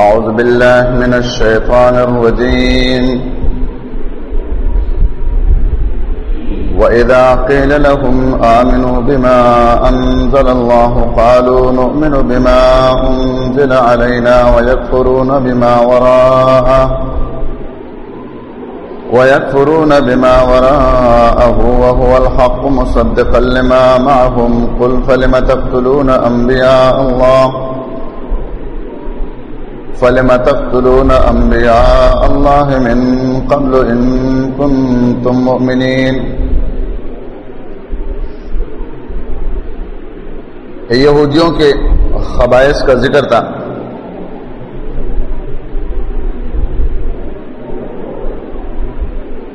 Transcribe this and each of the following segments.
أعوذ بالله من الشيطان الرجيم. وإذا قيل لهم آمنوا بما أنزل الله قالوا نؤمن بما أنزل علينا ويكفرون بما وراءه ويكفرون بما وراءه وهو الحق مصدقا لما معهم قل فلم تقتلون أنبياء الله فلم تقتلون أنبياء الله من قبل إن كنتم مؤمنين؟ یہودیوں کے خبائص کا ذکر تھا۔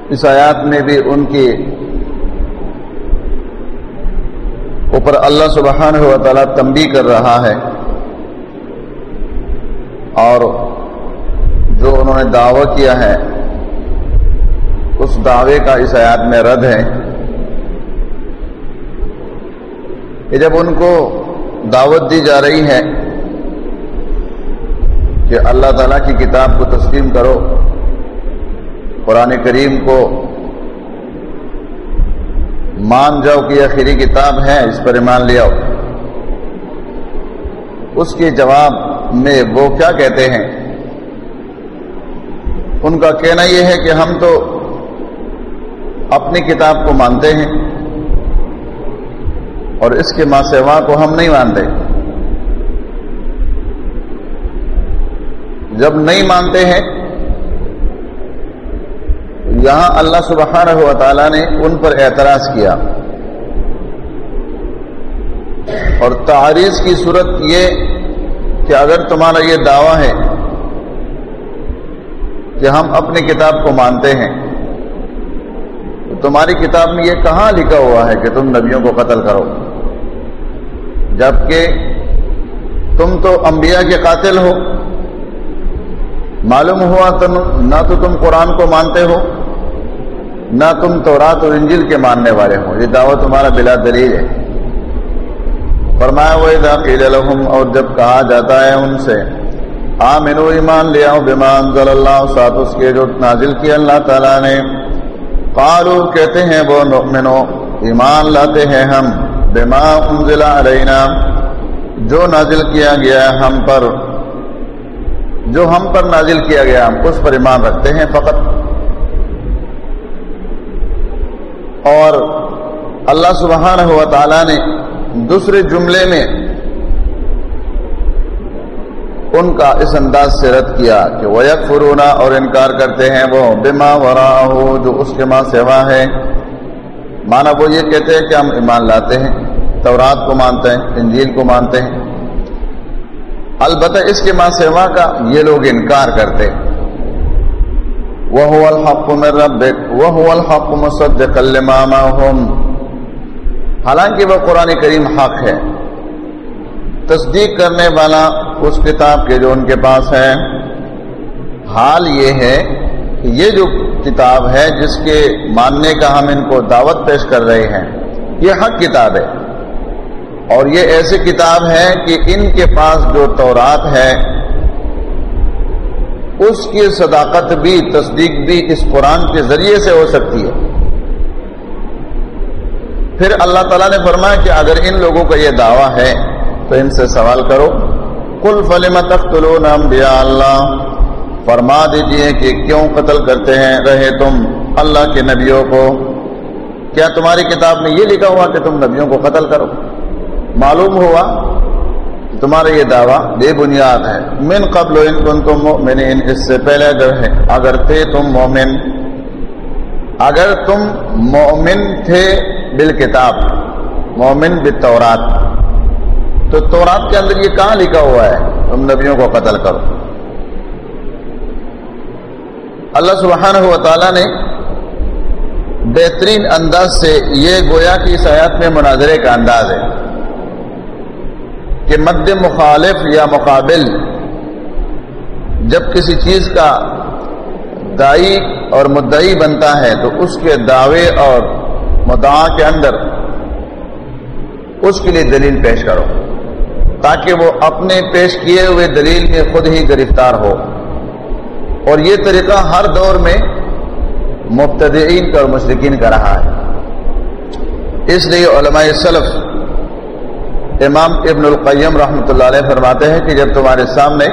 اس آیات میں بھی ان کی اوپر اللہ سبحانہ و تعالیٰ تنبی کر رہا ہے۔ اور جو انہوں نے دعویٰ کیا ہے، اس دعوے کا اس آیات میں رد ہے کہ جب ان کو دعوت دی جا رہی ہے کہ اللہ تعالیٰ کی کتاب کو تسلیم کرو، قرآن کریم کو مان جاؤ کہ یہ آخری کتاب ہے، اس پر ایمان لے آؤ۔ اس کے جواب میں وہ کیا کہتے ہیں؟ ان کا کہنا یہ ہے کہ ہم تو اپنی کتاب کو مانتے ہیں اور اس کے ماں سیوا کو ہم نہیں مانتے۔ جب نہیں مانتے ہیں، یہاں اللہ سبحانہ و تعالیٰ نے ان پر اعتراض کیا۔ اور تعریض کی صورت یہ کہ اگر تمہارا یہ دعویٰ ہے کہ ہم اپنی کتاب کو مانتے ہیں، تو تمہاری کتاب میں یہ کہاں لکھا ہوا ہے کہ تم نبیوں کو قتل کرو؟ جبکہ تم تو انبیاء کے قاتل ہو۔ معلوم ہوا تم نہ تو تم قرآن کو مانتے ہو، نہ تم تورات اور انجل کے ماننے والے ہو۔ یہ دعوت تمہارا بلا دلیل ہے۔ فرمایا، وہ داخل الحم اور جب کہا جاتا ہے ان سے آ مینو ایمان لیا بیمان ضل اللہ، ساتھ اس کے جو نازل کیا اللہ تعالیٰ نے۔ قالو کہتے ہیں وہ منو ایمان لاتے ہیں ہم، بما انزل علینا، جو نازل کیا گیا ہم پر۔ جو ہم پر نازل کیا گیا، ہم اس پر ایمان رکھتے ہیں فقط۔ اور اللہ سبحانہ و تعالی نے دوسرے جملے میں ان کا اس انداز سے رد کیا کہ وہ یک فرونا اور انکار کرتے ہیں وہ بما ورا ہو جو اس کے ماں سیوا ہے۔ مانا وہ یہ کہتے ہیں کہ ہم ایمان لاتے ہیں، تورات کو مانتے ہیں، انجیل کو مانتے ہیں۔ البتہ اس کے ماں سیوا کا یہ لوگ انکار کرتے وہ الحق میں رب وہ الحق مصدق حالانکہ وہ قرآن کریم حق ہے۔ تصدیق کرنے والا اس کتاب کے جو ان کے پاس ہے، حال یہ ہے کہ یہ جو کتاب ہے، جس کے ماننے کا ہم ان کو دعوت پیش کر رہے ہیں، یہ حق کتاب ہے۔ اور یہ ایسی کتاب ہے کہ ان کے پاس جو تورات ہے، اس کی صداقت بھی، تصدیق بھی اس قرآن کے ذریعے سے ہو سکتی ہے۔ پھر اللہ تعالیٰ نے فرمایا کہ اگر ان لوگوں کا یہ دعویٰ ہے تو ان سے سوال کرو۔ کل فلم تختلون انبیاء اللہ فرما دیجیے کہ کیوں قتل کرتے ہیں رہے تم اللہ کے نبیوں کو؟ کیا تمہاری کتاب میں یہ لکھا ہوا کہ تم نبیوں کو قتل کرو؟ معلوم ہوا تمہارا یہ دعویٰ بے بنیاد ہے۔ من قبل ان کن تم مومنین اس سے پہلے اگر ہے اگر تھے تم مومن اگر تم مومن تھے بالکتاب، مومن بالتورات۔ تو تورات کے اندر یہ کہاں لکھا ہوا ہے؟ تم نبیوں کو قتل کرو۔ اللہ سبحانہ و تعالیٰ نے بہترین انداز سے یہ گویا کہ اس آیات میں مناظرے کا انداز ہے کہ مد مخالف یا مقابل، جب کسی چیز کا دائی اور مدعی بنتا ہے تو اس کے دعوے اور مدعا کے اندر اس کے لیے دلیل پیش کرو، تاکہ وہ اپنے پیش کیے ہوئے دلیل میں خود ہی گرفتار ہو۔ اور یہ طریقہ ہر دور میں مبتدئین کا اور مشرقین کا رہا ہے۔ اس لیے علماء سلف امام ابن القیم رحمۃ اللہ علیہ فرماتے ہیں کہ جب تمہارے سامنے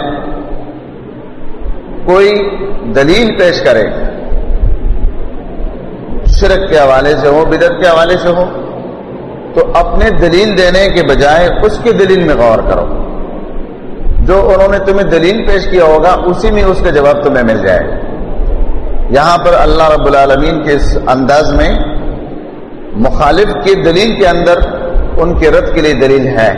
کوئی دلیل پیش کرے شرک کے حوالے سے ہو بدت کے حوالے سے ہو تو اپنے دلیل دینے کے بجائے اس کی دلیل میں غور کرو۔ جو انہوں نے تمہیں دلیل پیش کیا ہوگا، اسی میں اس کا جواب تمہیں مل جائے یہاں پر اللہ رب العالمین کے اس انداز میں مخالف کی دلیل کے اندر ان کے رد کے لیے دلیل ہے۔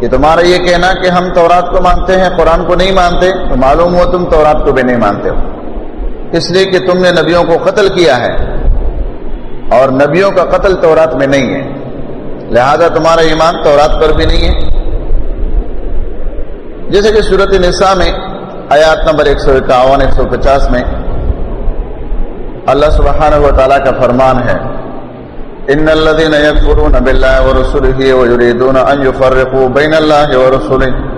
کہ تمہارا یہ کہنا کہ ہم تورات کو مانتے ہیں، قرآن کو نہیں مانتے، تو معلوم ہو تم تورات کو بھی نہیں مانتے ہو۔ اس لیے کہ تم نے نبیوں کو قتل کیا ہے اور نبیوں کا قتل تورات میں نہیں ہے۔ لہذا تمہارا ایمان تورات پر بھی نہیں ہے۔ جیسے کہ صورت نساء میں آیات نمبر ایک سو اکاون، ایک سو پچاس میں اللہ سبحانہ و تعالیٰ کا فرمان ہے، ان الذين يكفرون بالله ورسله ويريدون ان يفرقوا بين الله ورسله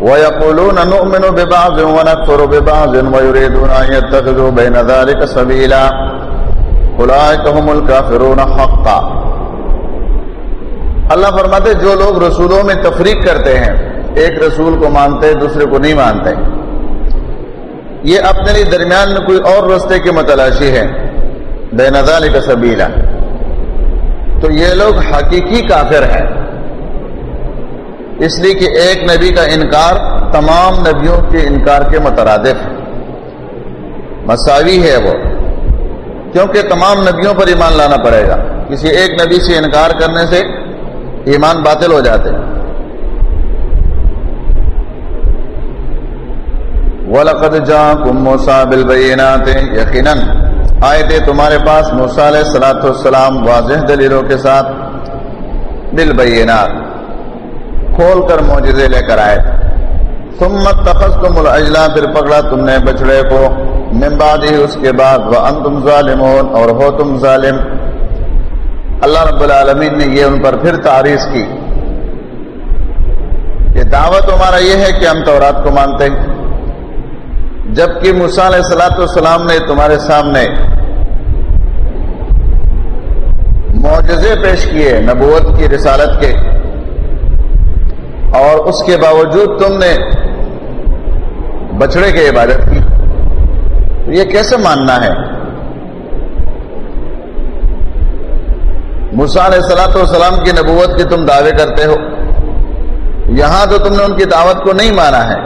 ويقولون نؤمن ببعض ونكفر ببعض ويريدون ان يتخذوا بين ذلك سبيلا اولئك هم الكافرون حقا۔ اللہ فرماتے جو لوگ رسولوں میں تفریق کرتے ہیں، ایک رسول کو مانتے، دوسرے کو نہیں مانتے۔ یہ اپنے لیے درمیان میں کوئی اور رستے کی متلاشی ہے۔ بے نظال کا سبیلا۔ تو یہ لوگ حقیقی کافر ہیں۔ اس لیے کہ ایک نبی کا انکار تمام نبیوں کے انکار کے مترادف مساوی ہے وہ۔ کیونکہ تمام نبیوں پر ایمان لانا پڑے گا۔ کسی ایک نبی سے انکار کرنے سے ایمان باطل ہو جاتے۔ وَلَقَدْ جَاءَكُمْ مُوسَى بِالْبَيِّنَاتِ يَقِنًا آئے تھے تمہارے پاس موسال سلاۃ السلام واضح دلیلوں کے ساتھ۔ دل کھول کر موجودے لے کر آئے۔ سمت تخص تم الاجلا پھر پکڑا تم نے بچڑے کو۔ ممباد ہی اس کے بعد وہ ان تم ظالم اور ہو تم ظالم۔ اللہ رب العالمین نے یہ ان پر پھر تعریف کی۔ یہ دعوت ہمارا یہ ہے کہ ہم تورات کو مانتے ہیں۔ جبکہ مثال سلاۃ السلام نے تمہارے سامنے معجزے پیش کیے نبوت کی رسالت کے۔ اور اس کے باوجود تم نے بچڑے کی عبادت کی۔ یہ کیسے ماننا ہے؟ مثال سلاۃ والسلام کی نبوت کی تم دعوے کرتے ہو۔ یہاں تو تم نے ان کی دعوت کو نہیں مانا ہے،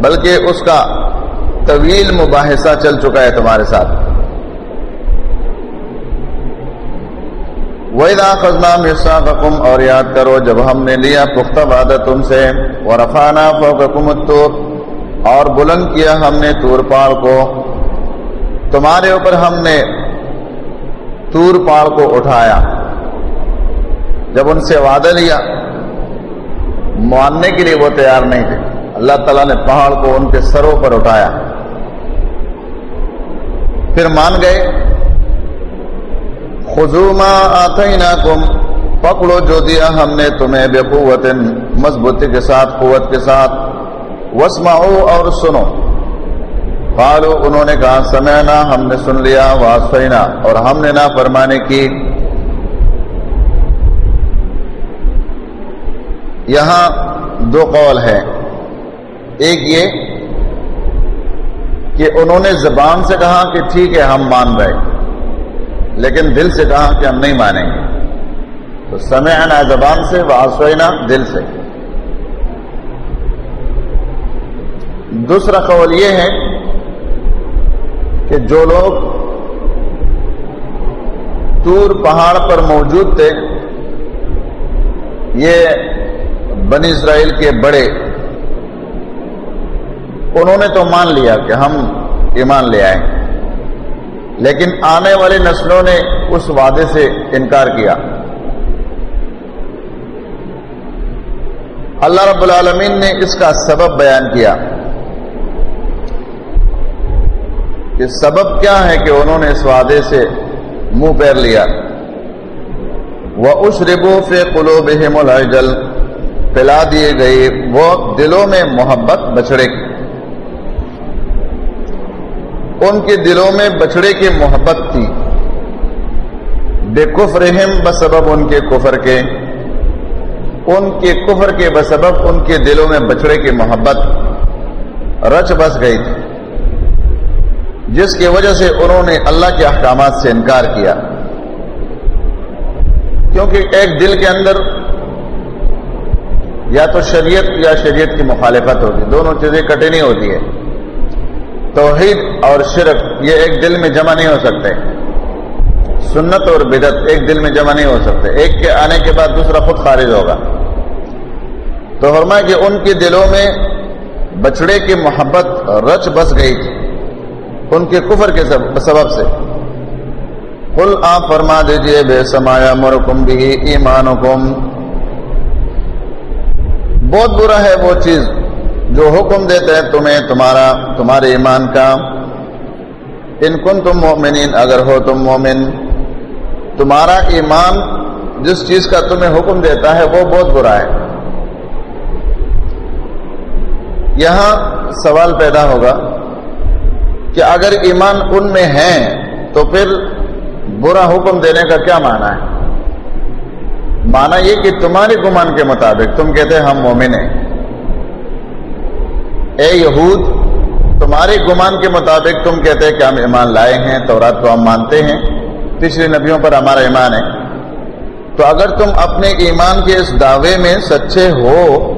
بلکہ اس کا طویل مباحثہ چل چکا ہے تمہارے ساتھ۔ ویدا خزنا مرسا اور یاد کرو جب ہم نے لیا پختہ وعدہ تم سے اور افانہ فوکم اور بلند کیا ہم نے تور پاڑ کو۔ تمہارے اوپر ہم نے تور پاڑ کو اٹھایا۔ جب ان سے وعدہ لیا، ماننے کے لیے وہ تیار نہیں تھے۔ اللہ تعالیٰ نے پہاڑ کو ان کے سروں پر اٹھایا۔ پھر مان گئے خزوما آتے نا کم پکڑو جو دیا ہم نے تمہیں بے قوت مضبوطی کے ساتھ، قوت کے ساتھ۔ وسما اور سنو۔ قالو، انہوں نے کہا، سمعنا، ہم نے سن لیا، واسفینا۔ اور ہم نے نہ فرمانے کی۔ یہاں دو قول ہے ایک یہ کہ انہوں نے زبان سے کہا کہ ٹھیک ہے، ہم مان رہے۔ لیکن دل سے کہا کہ ہم نہیں مانیں گے۔ تو سمے آنا زبان سے واسوئنا دل سے۔ دوسرا قول یہ ہے کہ جو لوگ تور پہاڑ پر موجود تھے، یہ بنی اسرائیل کے بڑے، انہوں نے تو مان لیا کہ ہم ایمان لے آئے لیکن آنے والی نسلوں نے اس وعدے سے انکار کیا۔ اللہ رب العالمین نے اس کا سبب بیان کیا۔ کہ سبب کیا ہے کہ انہوں نے اس وعدے سے منہ پیر لیا۔ وہ اس ربو سے کلو بہم پلا دیے گئے وہ دلوں میں محبت بچڑے کی ان کے دلوں میں بچڑے کی محبت تھی۔ بے کفرہم بسبب ان کے کفر کے۔ ان کے کفر کے بسبب ان کے دلوں میں بچڑے کی محبت۔ رچ بس گئی تھی۔ جس کی وجہ سے انہوں نے اللہ کے احکامات سے انکار کیا۔ کیونکہ ایک دل کے اندر یا تو شریعت یا شریعت کی مخالفت ہوتی۔ دونوں چیزیں کٹی نہیں ہوتی ہے توحید اور شرک یہ ایک دل میں جمع نہیں ہو سکتے۔ سنت اور بدت ایک دل میں جمع نہیں ہو سکتے۔ ایک کے آنے کے بعد دوسرا خود خارج ہوگا۔ تو فرمایا کہ ان کے دلوں میں بچڑے کی محبت رچ بس گئی تھی۔ ان کے کفر کے سبب سے۔ کل آپ فرما دیجیے، بے سمایا مرکم بھی ایمان بہت برا ہے وہ چیز۔ جو حکم دیتا ہے تمہیں، تمہارا، تمہارے ایمان کا۔ ان کن تم مومنین اگر ہو تم مومن، تمہارا ایمان جس چیز کا تمہیں حکم دیتا ہے وہ بہت برا ہے۔ یہاں سوال پیدا ہوگا کہ اگر ایمان ان میں ہے تو پھر برا حکم دینے کا کیا معنی ہے؟ مانا یہ کہ تمہارے گمان کے مطابق تم کہتے ہم مومن ہیں۔ اے یہود، تمہارے گمان کے مطابق تم کہتے کہ ہم ایمان لائے ہیں تو رات کو ہم مانتے ہیں پچھلے نبیوں پر ہمارا ایمان ہے۔ تو اگر تم اپنے ایمان کے اس دعوے میں سچے ہو،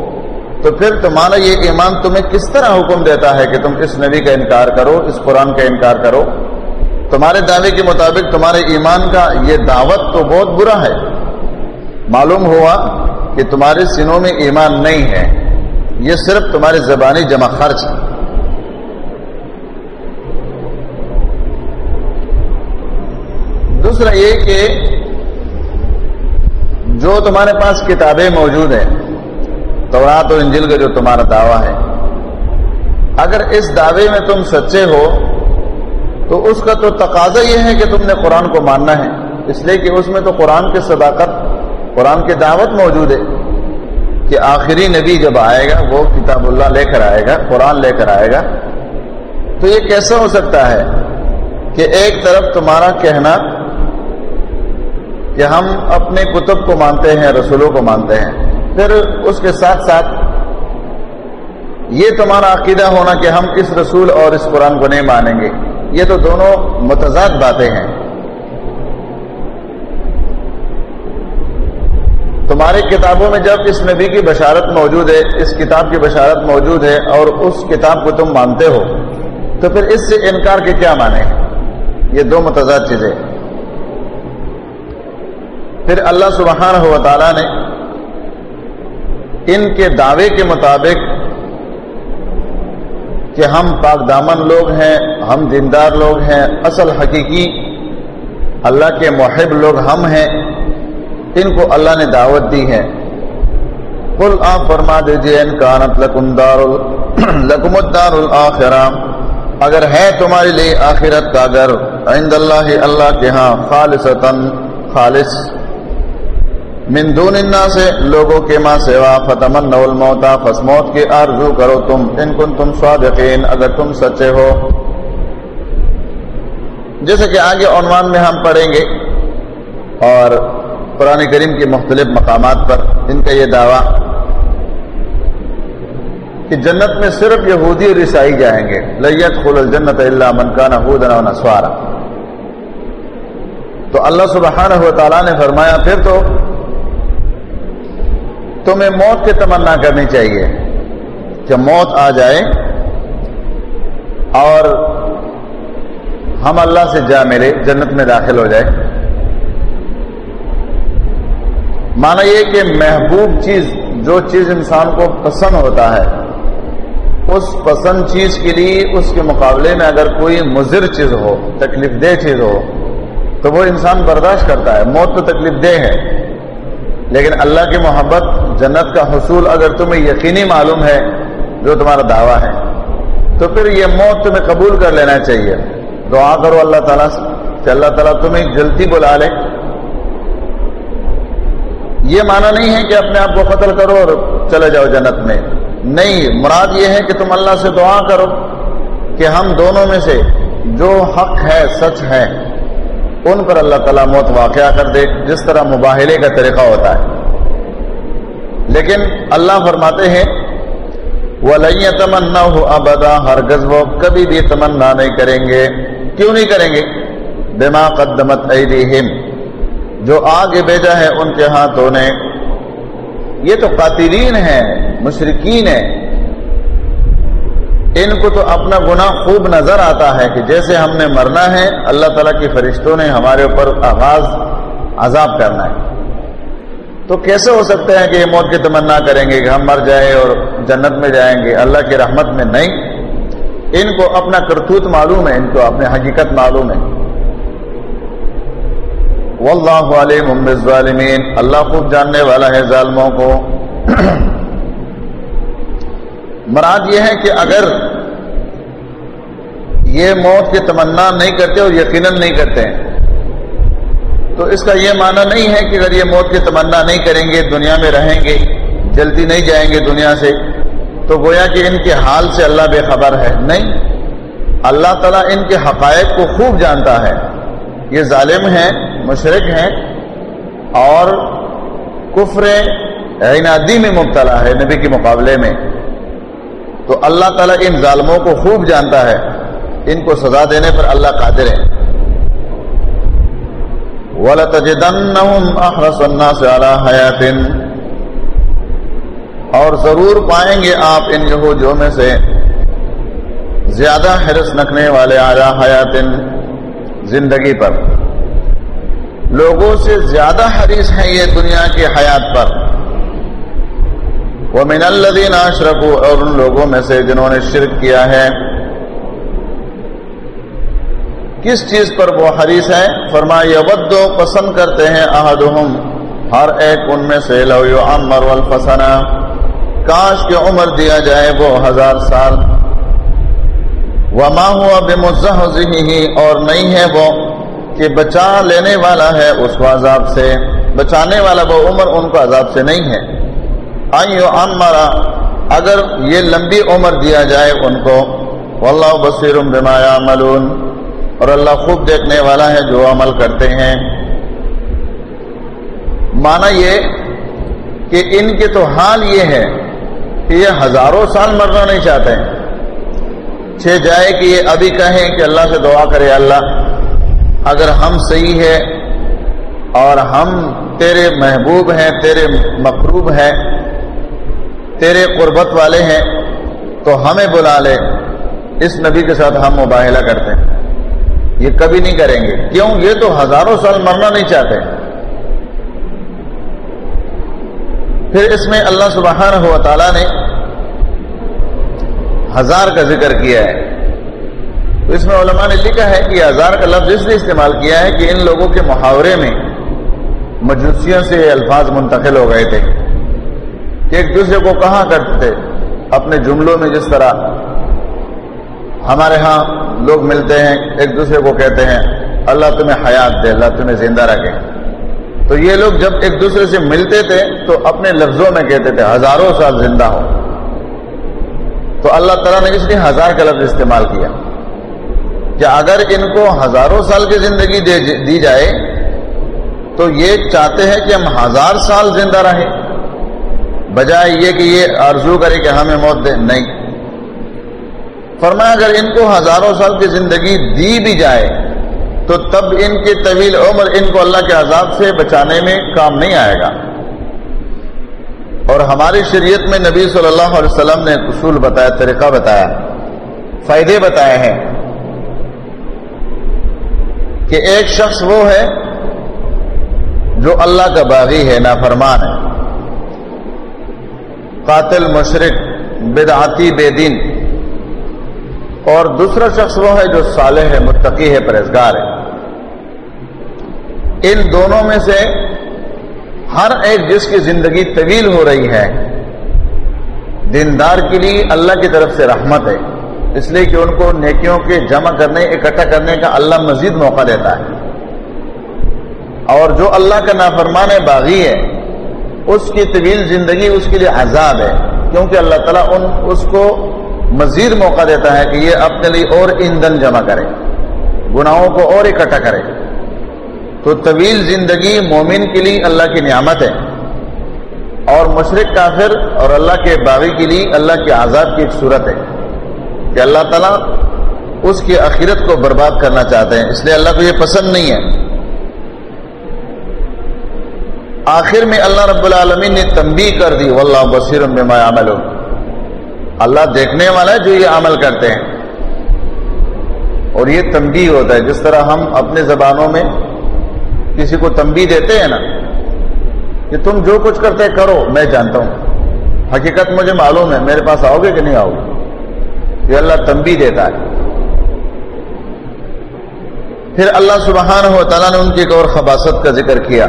تو پھر تمہارا یہ ایمان تمہیں کس طرح حکم دیتا ہے کہ تم اس نبی کا انکار کرو، اس قرآن کا انکار کرو؟ تمہارے دعوے کے مطابق تمہارے ایمان کا یہ دعوت تو بہت برا ہے۔ معلوم ہوا کہ تمہارے سنوں میں ایمان نہیں ہے۔ یہ صرف تمہاری زبانی جمع خرچ ہے۔ دوسرا یہ کہ جو تمہارے پاس کتابیں موجود ہیں، تورات اور انجل کا جو تمہارا دعویٰ ہے، اگر اس دعوے میں تم سچے ہو، تو اس کا تو تقاضا یہ ہے کہ تم نے قرآن کو ماننا ہے۔ اس لیے کہ اس میں تو قرآن کی صداقت، قرآن کی دعوت موجود ہے۔ کہ آخری نبی جب آئے گا، وہ کتاب اللہ لے کر آئے گا، قرآن لے کر آئے گا، تو یہ کیسا ہو سکتا ہے کہ ایک طرف تمہارا کہنا کہ ہم اپنے کتب کو مانتے ہیں، رسولوں کو مانتے ہیں، پھر اس کے ساتھ ساتھ یہ تمہارا عقیدہ ہونا کہ ہم اس رسول اور اس قرآن کو نہیں مانیں گے۔ یہ تو دونوں متضاد باتیں ہیں۔ تمہاری کتابوں میں جب اس نبی کی بشارت موجود ہے، اس کتاب کی بشارت موجود ہے اور اس کتاب کو تم مانتے ہو، تو پھر اس سے انکار کے کیا مانے یہ دو متضاد چیزیں۔ پھر اللہ سبحانہ و تعالیٰ نے ان کے دعوے کے مطابق کہ ہم پاک دامن لوگ ہیں، ہم دیندار لوگ ہیں، اصل حقیقی اللہ کے محب لوگ ہم ہیں ان کو اللہ نے دعوت دی ہے۔ کل آپ فرما دیجیے ان کانت لکم دار لکم الدار الآخرہ اگر ہے تمہارے لیے آخرت کا گھر، عند اللہ اللہ کے ہاں خالصتاً، خالص۔ من دون الناس سے لوگوں کے ماں سوا، فتمن الموتا فس موت کی آرزو کرو تم۔ ان کن تم صادقین، اگر تم سچے ہو۔ جیسے کہ آگے عنوان میں ہم پڑھیں گے۔ اور قرآن کریم کے مختلف مقامات پر ان کا یہ دعویٰ کہ جنت میں صرف یہودی اور عیسائی جائیں گے۔ لیت خل الجنت اللہ منکانہ ہودنا نسوارا تو اللہ سبحانہ و تعالیٰ نے فرمایا، پھر تو تمہیں موت کی تمنا کرنی چاہیے۔ کہ موت آ جائے اور ہم اللہ سے جا ملے، جنت میں داخل ہو جائے۔ مانا یہ کہ محبوب چیز جو چیز انسان کو پسند ہوتا ہے، اس پسند چیز کے لیے اس کے مقابلے میں اگر کوئی مضر چیز ہو، تکلیف دہ چیز ہو، تو وہ انسان برداشت کرتا ہے۔ موت تو تکلیف دہ ہے۔ لیکن اللہ کی محبت، جنت کا حصول اگر تمہیں یقینی معلوم ہے، جو تمہارا دعویٰ ہے، تو پھر یہ موت تمہیں قبول کر لینا چاہیے۔ دعا کرو اللہ تعالیٰ سے کہ اللہ تعالیٰ تمہیں جلدی بلا لے۔ یہ معنی نہیں ہے کہ اپنے آپ کو قتل کرو اور چلے جاؤ جنت میں۔ نہیں، مراد یہ ہے کہ تم اللہ سے دعا کرو کہ ہم دونوں میں سے جو حق ہے، سچ ہے، ان پر اللہ تعالیٰ موت واقعہ کر دے، جس طرح مباہلے کا طریقہ ہوتا ہے۔ لیکن اللہ فرماتے ہیں وہ لئی تمنا ہو ابدا ہر وہ کبھی بھی تمنا نہیں کریں گے۔ کیوں نہیں کریں گے؟ بما قدمت ایدیہم جو آگے بھیجا ہے ان کے ہاتھوں نے۔ یہ تو قاتلین ہیں مشرقین ہیں۔ ان کو تو اپنا گناہ خوب نظر آتا ہے کہ جیسے ہم نے مرنا ہے، اللہ تعالیٰ کی فرشتوں نے ہمارے اوپر آغاز، عذاب کرنا ہے۔ تو کیسے ہو سکتا ہے کہ یہ موت کی تمنا کریں گے کہ ہم مر جائیں اور جنت میں جائیں گے؟ اللہ کی رحمت میں نہیں۔ ان کو اپنا کرتوت معلوم ہے، ان کو اپنے حقیقت معلوم ہے۔ واللہ علیم بالظالمین۔ اللہ خوب جاننے والا ہے ظالموں کو۔ مراد یہ ہے کہ اگر یہ موت کی تمنا نہیں کرتے اور یقیناً نہیں کرتے، تو اس کا یہ معنی نہیں ہے کہ اگر یہ موت کی تمنا نہیں کریں گے، دنیا میں رہیں گے، جلدی نہیں جائیں گے دنیا سے، تو گویا کہ ان کے حال سے اللہ بے خبر ہے۔ نہیں، اللہ تعالیٰ ان کے حقائق کو خوب جانتا ہے۔ یہ ظالم ہیں مشرق ہیں اور کفر عنادی میں مبتلا ہے نبی کے مقابلے میں۔ تو اللہ تعالیٰ ان ظالموں کو خوب جانتا ہے۔ ان کو سزا دینے پر اللہ قادر ہے۔ وَلَتَجِدَنَّهُمْ النَّاسِ عَلَى حَيَاتٍ۔ اور ضرور پائیں گے آپ ان یہودیوں میں سے۔ زیادہ حرص رکھنے والے اعلیٰ حیات زندگی پر۔ لوگوں سے زیادہ حریص ہیں یہ دنیا کی حیات پر۔ وہ من الدین اشرکو اور ان لوگوں میں سے جنہوں نے شرک کیا ہے۔ کس چیز پر وہ حریص ہے فرمایا ودو پسند کرتے ہیں احدہم۔ ہر ایک ان میں سے لو عمر والفسنا کاش کے عمر دیا جائے وہ ہزار سال۔ وما ہوا بمزحزہ اور نہیں ہے وہ کہ بچا لینے والا ہے اس کو عذاب سے، بچانے والا وہ عمر ان کو عذاب سے نہیں ہے۔ آئیو عمرا، اگر یہ لمبی عمر دیا جائے ان کو، واللہ بصیر بما یعملون، اور اللہ خوب دیکھنے والا ہے جو عمل کرتے ہیں۔ مانا یہ کہ ان کے تو حال یہ ہے کہ یہ ہزاروں سال مرنا نہیں چاہتے۔ ہیں چھ جائے کہ یہ ابھی کہیں کہ اللہ سے دعا کرے، اللہ اگر ہم صحیح ہے اور ہم تیرے محبوب ہیں، تیرے مقروب ہیں، تیرے قربت والے ہیں، تو ہمیں بلا لے۔ اس نبی کے ساتھ ہم مباہلہ کرتے ہیں۔ یہ کبھی نہیں کریں گے۔ کیوں؟ یہ تو ہزاروں سال مرنا نہیں چاہتے۔ پھر اس میں اللہ سبحانہ ہوا تعالیٰ نے ہزار کا ذکر کیا ہے۔ تو اس میں علماء نے لکھا ہے کہ ہزار کا لفظ اس لیے استعمال کیا ہے کہ ان لوگوں کے محاورے میں مجوسیوں سے الفاظ منتقل ہو گئے تھے کہ ایک دوسرے کو کہاں کرتے تھے؟ اپنے جملوں میں جس طرح ہمارے ہاں لوگ ملتے ہیں، ایک دوسرے کو کہتے ہیں، اللہ تمہیں حیات دے، اللہ تمہیں زندہ رکھے۔ تو یہ لوگ جب ایک دوسرے سے ملتے تھے تو اپنے لفظوں میں کہتے تھے، ہزاروں سال زندہ ہو۔ تو اللہ تعالیٰ نے اس لیے ہزار کا لفظ استعمال کیا۔ کہ اگر ان کو ہزاروں سال کی زندگی دی جائے، تو یہ چاہتے ہیں کہ ہم ہزار سال زندہ رہیں۔ بجائے یہ کہ یہ آرزو کرے کہ ہمیں موت دے، نہیں۔ فرمایا، اگر ان کو ہزاروں سال کی زندگی دی بھی جائے، تو تب ان کی طویل عمر ان کو اللہ کے عذاب سے بچانے میں کام نہیں آئے گا۔ اور ہماری شریعت میں نبی صلی اللہ علیہ وسلم نے اصول بتایا، طریقہ بتایا، فائدے بتائے ہیں۔ کہ ایک شخص وہ ہے جو اللہ کا باغی ہے، نافرمان ہے۔ قاتل مشرق بدعاتی بے دین۔ اور دوسرا شخص وہ ہے جو صالح ہے، متقی ہے پرہزگار ہے۔ ان دونوں میں سے ہر ایک جس کی زندگی طویل ہو رہی ہے، دیندار کے لیے اللہ کی طرف سے رحمت ہے۔ اس لیے کہ ان کو نیکیوں کے جمع کرنے، اکٹھا کرنے کا اللہ مزید موقع دیتا ہے۔ اور جو اللہ کا نافرمان باغی ہے، اس کی طویل زندگی اس کے لیے عذاب ہے۔ کیونکہ اللہ تعالیٰ ان، اس کو مزید موقع دیتا ہے کہ یہ اپنے لیے اور ایندھن جمع کرے، گناہوں کو اور اکٹھا کرے۔ تو طویل زندگی مومن کے لیے اللہ کی نعمت ہے۔ اور مشرق کافر اور اللہ کے باغی کے لیے اللہ کے عذاب کی ایک صورت ہے۔ کہ اللہ تعالیٰ اس کی اخیرت کو برباد کرنا چاہتے ہیں اس لیے اللہ کو یہ پسند نہیں ہے۔ آخر میں اللہ رب العالمین نے تنبیہ کر دی، واللہ بصیر بما عمل اللہ دیکھنے والا ہے جو یہ عمل کرتے ہیں۔ اور یہ تنبیہ ہوتا ہے، جس طرح ہم اپنے زبانوں میں کسی کو تنبیہ دیتے ہیں نا، کہ تم جو کچھ کرتے کرو، میں جانتا ہوں۔ حقیقت مجھے معلوم ہے، میرے پاس آؤ گے کہ نہیں آؤ گے؟ یہ اللہ تنبیہ دیتا ہے۔ پھر اللہ سبحانہ و تعالیٰ نے ان کی ایک اور خباست کا ذکر کیا۔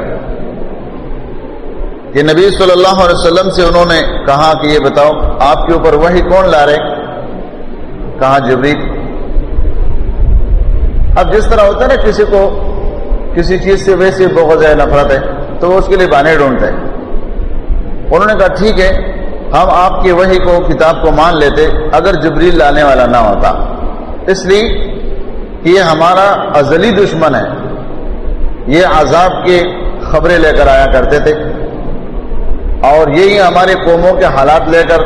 کہ نبی صلی اللہ علیہ وسلم سے انہوں نے کہا کہ یہ بتاؤ، آپ کے اوپر وہی کون لا رہے؟ کہاں جبریل۔ اب جس طرح ہوتا ہے نا، کسی کو کسی چیز سے ویسے بہت زیادہ نفرت ہے، تو وہ اس کے لیے بانے ڈھونڈتے ہیں انہوں نے کہا، ٹھیک ہے ہم آپ کی وہی کو، کتاب کو مان لیتے اگر جبریل لانے والا نہ ہوتا۔ اس لیے کہ یہ ہمارا ازلی دشمن ہے۔ یہ عذاب کی خبریں لے کر آیا کرتے تھے۔ اور یہی ہمارے قوموں کے حالات لے کر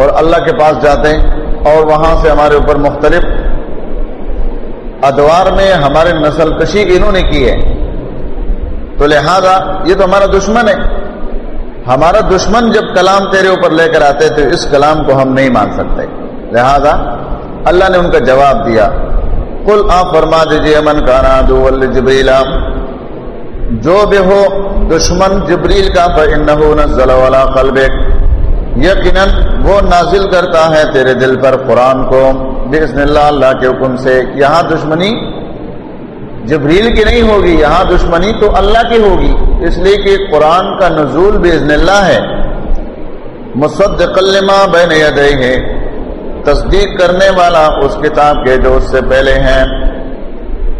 اور اللہ کے پاس جاتے ہیں اور وہاں سے ہمارے اوپر مختلف ادوار میں ہمارے نسل کشی انہوں نے کی ہے۔ تو لہذا یہ تو ہمارا دشمن ہے۔ ہمارا دشمن جب کلام تیرے اوپر لے کر آتے تو اس کلام کو ہم نہیں مان سکتے۔ لہذا اللہ نے ان کا جواب دیا کل آپ فرما دیجیے امن کا نا دو جبریل جو بھی ہو دشمن جبریل کا نزل والا قلب یقیناً وہ نازل کرتا ہے تیرے دل پر قرآن کو۔ بسم اللہ اللہ کے حکم سے۔ یہاں دشمنی جبریل کی نہیں ہوگی، یہاں دشمنی تو اللہ کی ہوگی۔ اس لیے کہ قرآن کا نزول بزن اللہ ہے۔ مصدق لما بین یدئی ہے تصدیق کرنے والا اس کتاب کے جو اس سے پہلے ہیں۔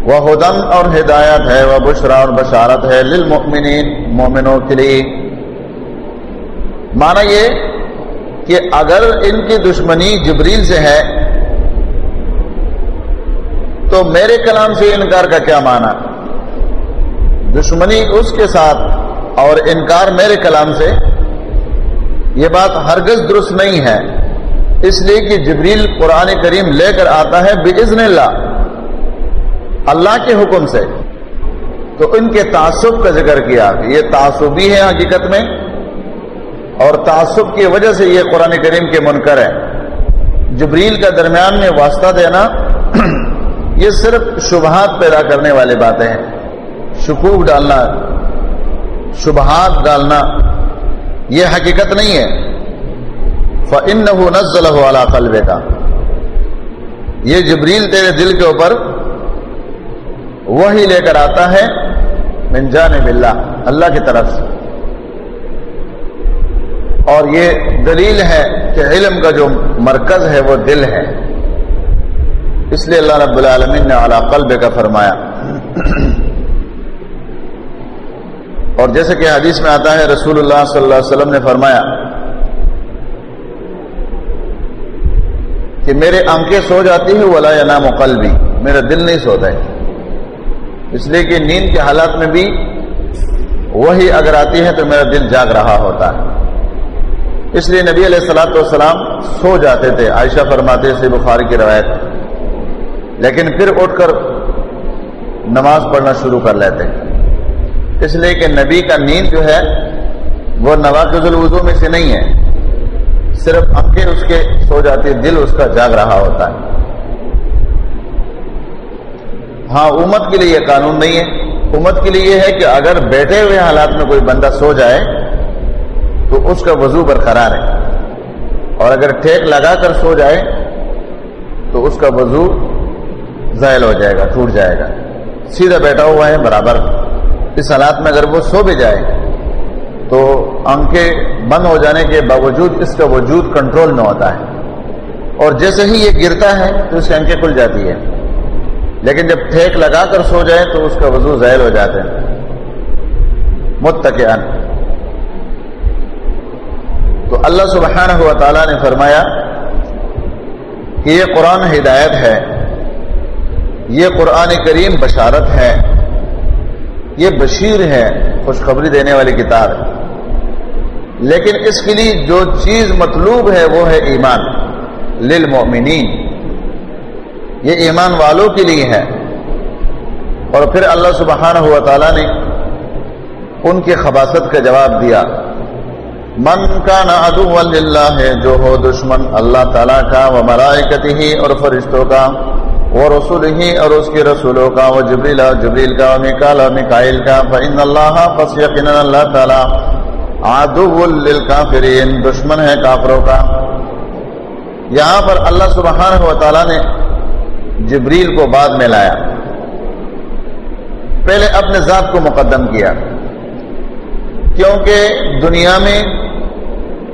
وہ ہدن اور ہدایت ہے، وہ بشرا اور بشارت ہے للمؤمنین، مومنوں کے لیے۔ مانا یہ کہ اگر ان کی دشمنی جبریل سے ہے تو میرے کلام سے انکار کا کیا مانا دشمنی اس کے ساتھ اور انکار میرے کلام سے؟ یہ بات ہرگز درست نہیں ہے۔ اس لیے کہ جبریل قرآن کریم لے کر آتا ہے بزن اللہ اللہ کے حکم سے۔ تو ان کے تعصب کا ذکر کیا۔ یہ تعصبی ہے حقیقت میں، اور تعصب کی وجہ سے یہ قرآن کریم کے منکر ہے جبریل کا درمیان میں واسطہ دینا یہ صرف شبہات پیدا کرنے والی باتیں ہیں۔ شکوک ڈالنا، شبہات ڈالنا، یہ حقیقت نہیں ہے۔ فن نزل والا قلبے کا یہ جبریل تیرے دل کے اوپر وہی لے کر آتا ہے من جانب اللہ اللہ کی طرف سے۔ اور یہ دلیل ہے کہ علم کا جو مرکز ہے وہ دل ہے۔ اس لیے اللہ رب العالمین نے اعلیٰ قلب کا فرمایا۔ اور جیسے کہ حدیث میں آتا ہے رسول اللہ صلی اللہ علیہ وسلم نے فرمایا کہ میرے آنکھیں سو جاتی ہے ولا یا نام قلبی۔ میرا دل نہیں سوتا ہے۔ اس لیے کہ نیند کے حالات میں بھی وہی اگر آتی ہے تو میرا دل جاگ رہا ہوتا ہے۔ اس لیے نبی علیہ السلاۃ والسلام سو جاتے تھے۔ عائشہ فرماتے سے بخاری کی روایت۔ لیکن پھر اٹھ کر نماز پڑھنا شروع کر لیتے اس لیے کہ نبی کا نیند جو ہے وہ نواقض الوضو میں سے نہیں ہے۔ صرف آنکھیں اس کے سو جاتی دل اس کا جاگ رہا ہوتا ہے۔ ہاں امت کے لیے یہ قانون نہیں ہے۔ امت کے لیے یہ ہے کہ اگر بیٹھے ہوئے حالات میں کوئی بندہ سو جائے تو اس کا وضو برقرار ہے۔ اور اگر ٹھیک لگا کر سو جائے تو اس کا وضو ذائل ہو جائے گا، ٹوٹ جائے گا۔ سیدھا بیٹھا ہوا ہے، برابر۔ اس حالات میں اگر وہ سو بھی جائے، تو آنکھیں بند ہو جانے کے باوجود اس کا وجود کنٹرول میں ہوتا ہے۔ اور جیسے ہی یہ گرتا ہے، تو اس کی آنکھیں کھل جاتی ہے لیکن جب ٹھیک لگا کر سو جائے، تو اس کا وضو ظاہر ہو جاتے ہیں متقن اللہ سبحانہ و تعالیٰ نے فرمایا کہ یہ قرآن ہدایت ہے۔ یہ قرآن کریم بشارت ہے، یہ بشیر ہے، خوشخبری دینے والی کتاب ہے۔ لیکن اس کے لیے جو چیز مطلوب ہے، وہ ہے ایمان۔ للمؤمنین۔ یہ ایمان والوں کے لیے ہے۔ اور پھر اللہ سبحانہ ہوا تعالیٰ نے ان کی خباست کا جواب دیا۔ من کا نا ادو اللہ ہے جو ہو دشمن اللہ تعالیٰ کا وہ مرائکتی ہی اور فرشتوں کا وہ رسول ہی اور اس کے رسولوں کا وہ جبریل جبریل کا مکال مکائل کا، فإن اللہ پس یقین اللہ تعالیٰ عدو للکافرین، دشمن ہے کافروں کا۔ یہاں پر اللہ سبحانہ و تعالیٰ نے جبریل کو بعد میں لایا۔ پہلے اپنے ذات کو مقدم کیا۔ کیونکہ دنیا میں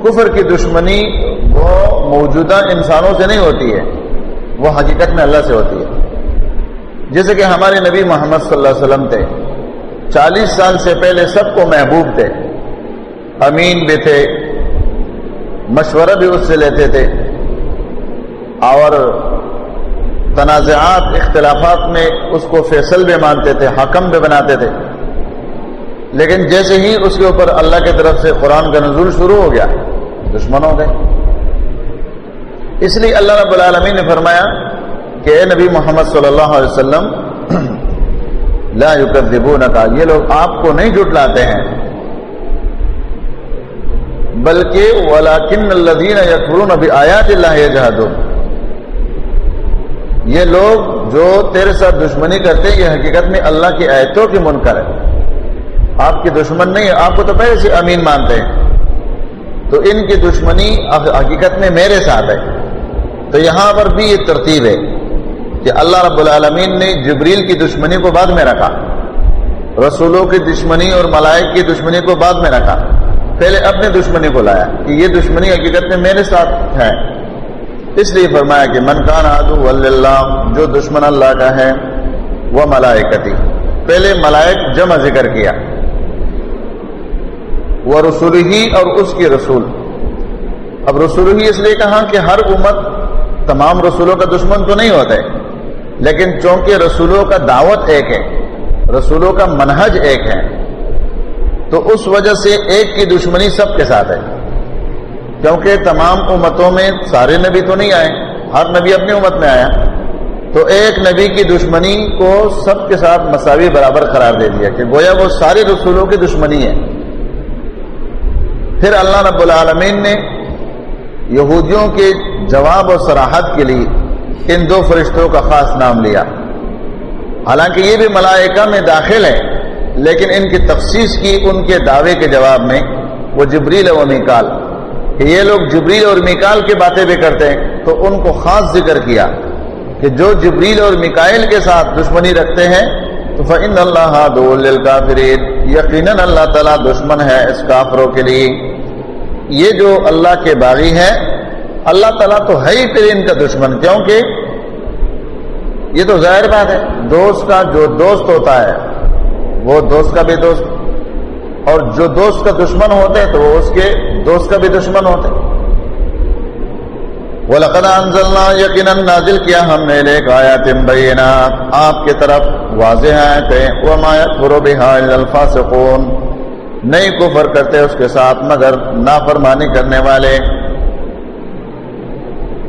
کفر کی دشمنی وہ موجودہ انسانوں سے نہیں ہوتی ہے۔ وہ حقیقت میں اللہ سے ہوتی ہے۔ جیسے کہ ہمارے نبی محمد صلی اللہ علیہ وسلم تھے۔ چالیس سال سے پہلے سب کو محبوب تھے۔ امین بھی تھے۔ مشورہ بھی اس سے لیتے تھے۔ اور تنازعات، اختلافات میں اس کو فیصل بھی مانتے تھے، حکم بھی بناتے تھے۔ لیکن جیسے ہی اس کے اوپر اللہ کی طرف سے قرآن کا نزول شروع ہو گیا، دشمن ہو گئے۔ اس لیے اللہ رب العالمین نے فرمایا کہ اے نبی محمد صلی اللہ علیہ وسلم، لا یکذبونکا یہ لوگ آپ کو نہیں جھٹلاتے ہیں۔ بلکہ ولاکن الذین یکفرون بآیات اللہ یجحدون۔ یہ لوگ جو تیرے ساتھ دشمنی کرتے ہیں، یہ حقیقت میں اللہ کی آیتوں کی منکر ہے۔ آپ کی دشمن نہیں ہے، آپ کو تو پہلے سے امین مانتے ہیں۔ تو ان کی دشمنی حقیقت میں میرے ساتھ ہے۔ تو یہاں پر بھی یہ ترتیب ہے کہ اللہ رب العالمین نے جبریل کی دشمنی کو بعد میں رکھا، رسولوں کی دشمنی اور ملائک کی دشمنی کو بعد میں رکھا۔ پہلے اپنے دشمنی کو لایا کہ یہ دشمنی حقیقت میں میرے ساتھ ہے۔ اس لیے فرمایا کہ من کان آدو اللہ، جو دشمن اللہ کا ہے، وہ ملائکتی۔ پہلے ملائک جمع ذکر کیا۔ وہ رسول ہی اور اس کی رسول۔ اب رسول ہی اس لیے کہا کہ ہر امت تمام رسولوں کا دشمن تو نہیں ہوتا لیکن چونکہ رسولوں کا دعوت ایک ہے، رسولوں کا منہج ایک ہے، تو اس وجہ سے ایک کی دشمنی سب کے ساتھ ہے۔ کیونکہ تمام امتوں میں سارے نبی تو نہیں آئے، ہر نبی اپنی امت میں آیا۔ تو ایک نبی کی دشمنی کو سب کے ساتھ مساوی برابر قرار دے دیا کہ گویا وہ سارے رسولوں کی دشمنی ہے۔ پھر اللہ رب العالمین نے یہودیوں کے جواب اور سراحت کے لیے ان دو فرشتوں کا خاص نام لیا۔ حالانکہ یہ بھی ملائکہ میں داخل ہے لیکن ان کی تخصیص کی ان کے دعوے کے جواب میں وہ جبریل و میکال۔ کہ یہ لوگ جبریل اور میکال کی باتیں بھی کرتے ہیں، تو ان کو خاص ذکر کیا کہ جو جبریل اور میکائل کے ساتھ دشمنی رکھتے ہیں، تو فن اللہ کافرین یقیناً اللہ تعالیٰ دشمن ہے اس کافروں کے لیے۔ یہ جو اللہ کے باغی ہے، اللہ تعالیٰ تو ہے ہی پھر ان کا دشمن، کیونکہ یہ تو ظاہر بات ہے، دوست کا جو دوست ہوتا ہے، وہ دوست کا بھی دوست، اور جو دوست کا دشمن ہوتے ہیں تو وہ اس کے دوست کا بھی دشمن ہوتے وہ لقد انزلنا یقیناً نازل کیا ہم نے لے گایا تمبینات آپ کی طرف واضح آئے تھے وہ مایت فرو بحال الفاسقون۔ نہیں کفر کرتے اس کے ساتھ، مگر نافرمانی کرنے والے۔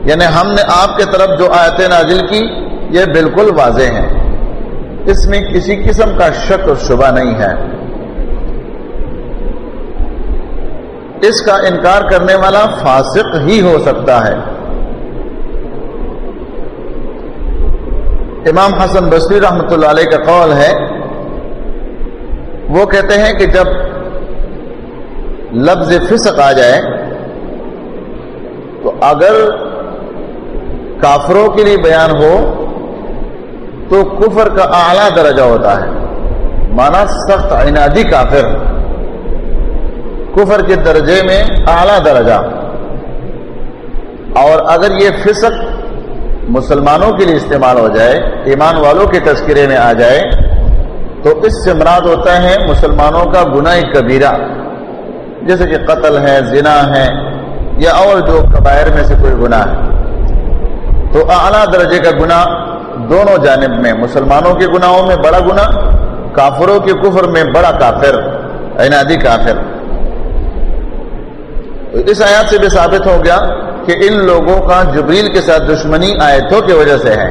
یعنی ہم نے آپ کے طرف جو آیتیں نازل کی، یہ بالکل واضح ہیں۔ اس میں کسی قسم کا شک اور شبہ نہیں ہے۔ اس کا انکار کرنے والا فاسق ہی ہو سکتا ہے۔ امام حسن بصری رحمۃ اللہ علیہ کا قول ہے، وہ کہتے ہیں کہ جب لفظ فسق آ جائے، تو اگر کافروں کے لیے بیان ہو، تو کفر کا اعلیٰ درجہ ہوتا ہے۔ مانا سخت عنادی کافر۔ کفر کے درجے میں اعلیٰ درجہ۔ اور اگر یہ فسق مسلمانوں کے لیے استعمال ہو جائے، ایمان والوں کے تذکرے میں آ جائے، تو اس سے مراد ہوتا ہے مسلمانوں کا گناہ کبیرہ۔ جیسے کہ قتل ہے، زنا ہے، یا اور جو قبائر میں سے کوئی گناہ ہے۔ تو اعلیٰ درجے کا گناہ دونوں جانب میں، مسلمانوں کے گناہوں میں بڑا گناہ، کافروں کے کفر میں بڑا کافر، عنادی کافر۔ اس آیات سے بھی ثابت ہو گیا کہ ان لوگوں کا جبریل کے ساتھ دشمنی آیتوں کی وجہ سے ہے۔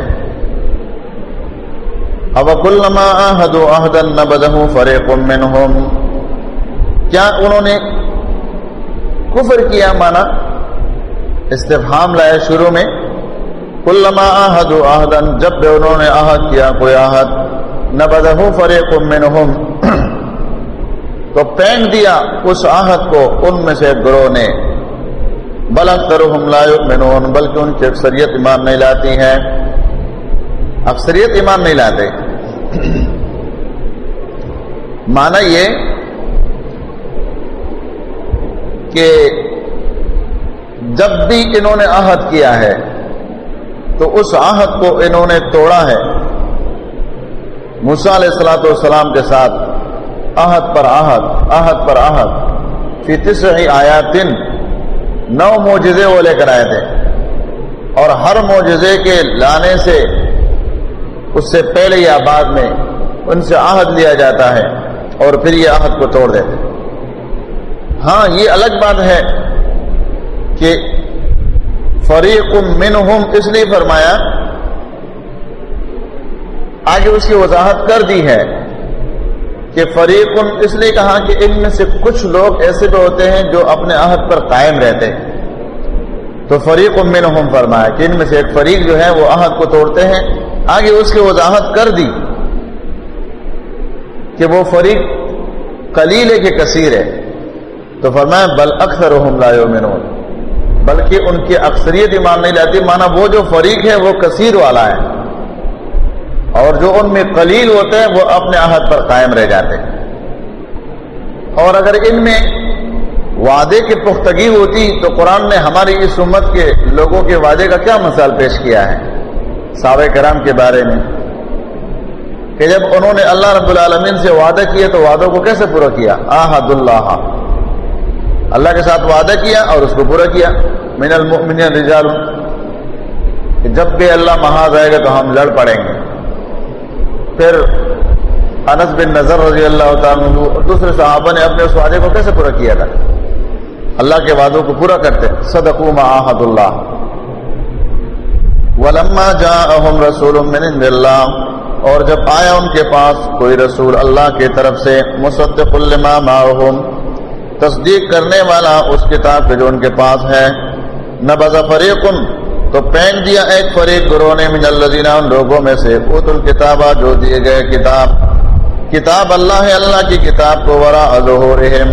کیا انہوں نے کفر کیا مانا استفہام لایا شروع میں کلما آہد آہدن، جب بھی انہوں نے آہد کیا کوئی آہد نہ بدہ فریق منہم۔ تو پھینک دیا اس آہد کو، ان میں سے گروہ نے۔ بل اکثرهم لا يؤمنون بلکہ ان کی اکثریت ایمان نہیں لاتی ہے اکثریت ایمان نہیں لاتے۔ معنی یہ کہ جب بھی انہوں نے عہد کیا ہے، تو اس عہد کو انہوں نے توڑا ہے۔ علیہ السلاۃ والسلام کے ساتھ عہد پر عہد عہد پر عہد۔ فی تسعی آیاتن، نو موجزے وہ لے کر آئے تھے۔ اور ہر موجزے کے لانے سے، اس سے پہلے یا بعد میں ان سے عہد لیا جاتا ہے اور پھر یہ عہد کو توڑ دیتے۔ ہاں یہ الگ بات ہے کہ فریق منہم اس لیے فرمایا، آگے اس کی وضاحت کر دی ہے کہ فریق اس لیے کہا کہ ان میں سے کچھ لوگ ایسے بھی ہوتے ہیں جو اپنے عہد پر قائم رہتے ہیں۔ تو فریق منہم فرمایا کہ ان میں سے ایک فریق جو ہے، وہ عہد کو توڑتے ہیں۔ آگے اس کی وضاحت کر دی کہ وہ فریق کلیل ہے کہ کثیر ہے۔ تو فرمایا، بل اکثر لا یؤمنون۔ بلکہ ان کی اکثریت ایمان نہیں لاتی مانا وہ جو فریق ہے وہ کثیر والا ہے اور جو ان میں قلیل ہوتے ہیں، وہ اپنے عہد پر قائم رہ جاتے ہیں۔ اور اگر ان میں وعدے کی پختگی ہوتی، تو قرآن نے ہماری اس امت کے لوگوں کے وعدے کا کیا مثال پیش کیا ہے؟ صحابہ کرام کے بارے میں۔ کہ جب انہوں نے اللہ رب العالمین سے وعدہ کیا، تو وعدوں کو کیسے پورا کیا؟ آحد اللہ اللہ کے ساتھ وعدہ کیا اور اس کو پورا کیا۔ من المؤمنین رجال۔ کہ جب بھی اللہ محاذ آئے گا تو ہم لڑ پڑیں گے۔ پھر انس بن نظر رضی اللہ تعالیٰ اور دوسرے صحابہ نے اپنے اس وعدے کو کیسے پورا کیا تھا؟ اللہ کے وعدوں کو پورا کرتے۔ صدقوا ما عهد اللہ۔ ولما جاءهم رسول من عند اللہ اور جب آیا ان کے پاس، کوئی رسول اللہ کی طرف سے، مصدق لما معهم۔ تصدیق کرنے والا اس کتاب کے جو ان کے پاس ہے، نبذ فریق تو پھینک دیا ایک فریق گروہ نے من الذین، ان لوگوں میں سے۔ اوت الکتابہ جو دیے گئے کتاب۔ کتاب اللہ ہے، اللہ کی کتاب کو ورا ظہورہم۔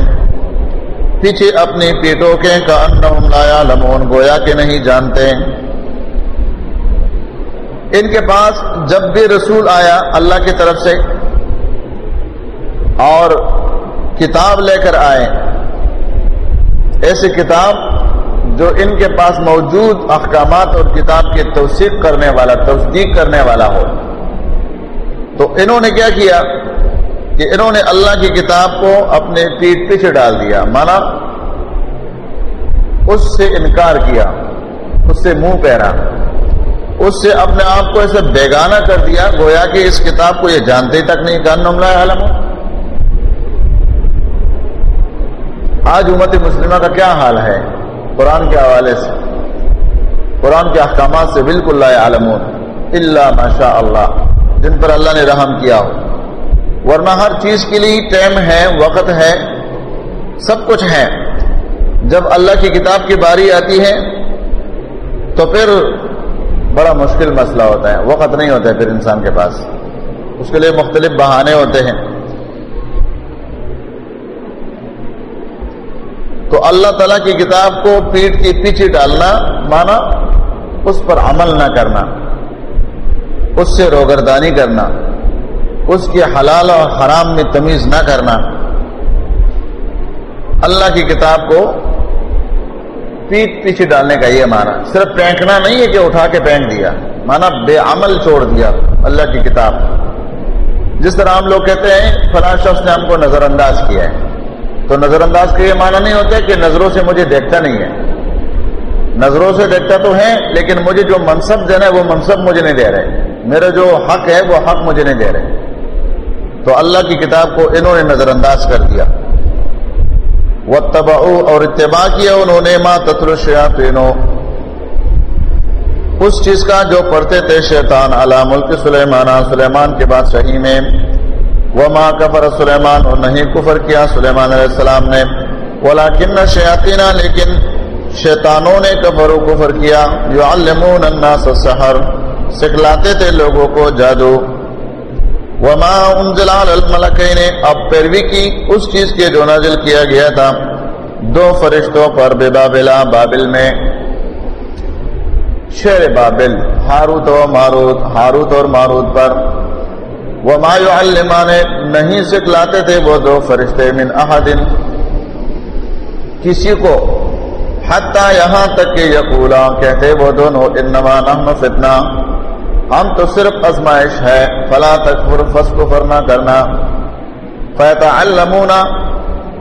پیچھے اپنی پیٹوں کے کا انہم لا یعلمون، گویا کہ نہیں جانتے۔ ان کے پاس جب بھی رسول آیا اللہ کی طرف سے اور کتاب لے کر آئے ایسی کتاب جو ان کے پاس موجود احکامات اور کتاب کی توثیق کرنے والا، تصدیق کرنے والا ہو۔ تو انہوں نے کیا کیا کہ انہوں نے اللہ کی کتاب کو اپنے پیٹ پیچھے ڈال دیا۔ مانا اس سے انکار کیا، اس سے منہ پہرا اس سے اپنے آپ کو ایسے بیگانہ کر دیا، گویا کہ اس کتاب کو یہ جانتے تک نہیں، کان نملہ عالم۔ آج امت مسلمہ کا کیا حال ہے؟ قرآن کے حوالے سے، قرآن کے احکامات سے بالکل لا عالمون اللہ ماشاء اللہ، جن پر اللہ نے رحم کیا ہو۔ ورنہ ہر چیز کے لیے ٹائم ہے، وقت ہے، سب کچھ ہے۔ جب اللہ کی کتاب کی باری آتی ہے، تو پھر بڑا مشکل مسئلہ ہوتا ہے۔ وقت نہیں ہوتا ہے پھر انسان کے پاس۔ اس کے لیے مختلف بہانے ہوتے ہیں۔ تو اللہ تعالیٰ کی کتاب کو پیٹ کے پیچھے ڈالنا، مانا اس پر عمل نہ کرنا، اس سے روگردانی کرنا، اس کے حلال اور حرام میں تمیز نہ کرنا۔ اللہ کی کتاب کو پیٹ پیچھے ڈالنے کا یہ مانا صرف پھینکنا نہیں ہے کہ اٹھا کے پھینک دیا، مانا بے عمل چھوڑ دیا اللہ کی کتاب۔ جس طرح ہم لوگ کہتے ہیں، فلاں شخص نے ہم کو نظر انداز کیا ہے۔ تو نظر انداز کا یہ معنی نہیں ہوتا کہ نظروں سے مجھے دیکھتا نہیں ہے۔ نظروں سے دیکھتا تو ہے، لیکن مجھے جو منصب دینا ہے، وہ منصب مجھے نہیں دے رہے۔ میرا جو حق ہے، وہ حق مجھے نہیں دے رہے۔ تو اللہ کی کتاب کو انہوں نے نظر انداز کر دیا۔ وہ اور اتباع کیا انہوں نے ماں تتر شیاتینوں اس چیز کا جو پڑھتے تھے شیطان علا ملک سلیمان سلیمان کے بعد صحیح میں وہ ماں کفر سلیمان اور نہیں کفر کیا سلیمان علیہ السلام نے۔ بولا کن شیاتینہ لیکن شیطانوں نے کفر و کفر کیا۔ جو علمون الناس السحر۔ سکھلاتے تھے لوگوں کو جادو۔ وما انزل علی الملکین اب پیروی کی اس چیز کے جو نازل کیا گیا تھا۔ دو فرشتوں پر بے بابلا بابل میں۔ شیر بابل، ہاروت و ماروت، ہاروت اور ماروت پر۔ وما يعلمان، نہیں سکھلاتے تھے وہ دو فرشتے من احد کسی کو، حتی یہاں تک کہ یقولا، کہتے وہ دونوں، انما نحن فتنہ۔ ہم تو صرف ازمائش ہے، فلا تکفر فس کفر نہ کرنا۔ فیتعلمون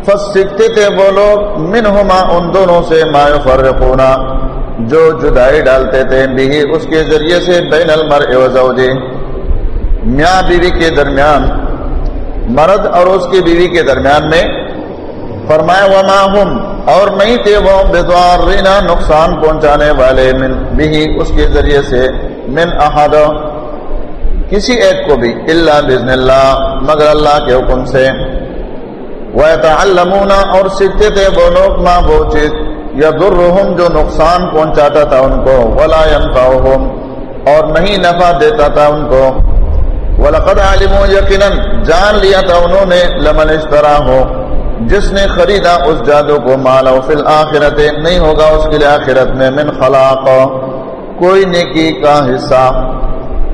فس سکھتے تھے وہ لوگ، منہما، ان دونوں سے ما یفرقونا۔ جو جدائی ڈالتے تھے، بھی اس کے ذریعے سے بین المرء و زوجے میاں بیوی کے درمیان، مرد اور اس کی بیوی کے درمیان میں فرمایا وما ہم اور نہیں تھے وہ بدوار رینا نقصان پہنچانے والے، من بھی اس کے ذریعے سے، من احد، کسی ایک کو بھی اللہ بزن اللہ مگر اللہ کے حکم سے۔ وہ وَيَتَعَلَّمُونَ، اور سیکھتے تھے وہ لوگ ماں وہ چیز یا درہم جو نقصان پہنچاتا تھا ان کو، ولا ينفعهم، اور نہیں نفع دیتا تھا ان کو۔ وَلَقَدْ عَلِمُوا يَقِنًا، جان لیا تھا انہوں نے، لمن اشترا ہو۔ جس نے خریدا اس جادو کو مالا فی الآخرت، نہیں ہوگا اس کے لیے آخرت میں، من خلاق۔ کوئی نیکی کا حصہ۔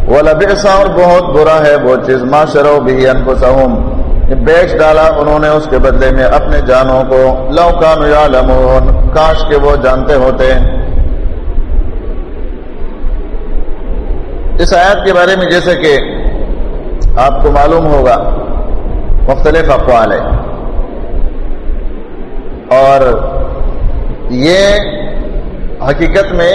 ولبئسا، اور بہت برا ہے وہ چیز۔ ما شرو بھی انفسہم بیچ ڈالا انہوں نے اس کے بدلے میں اپنے جانوں کو۔ لو کانو یعلمون کاش کے وہ جانتے ہوتے۔ اس آیت کے بارے میں جیسے کہ آپ کو معلوم ہوگا، مختلف اقوال ہے اور یہ حقیقت میں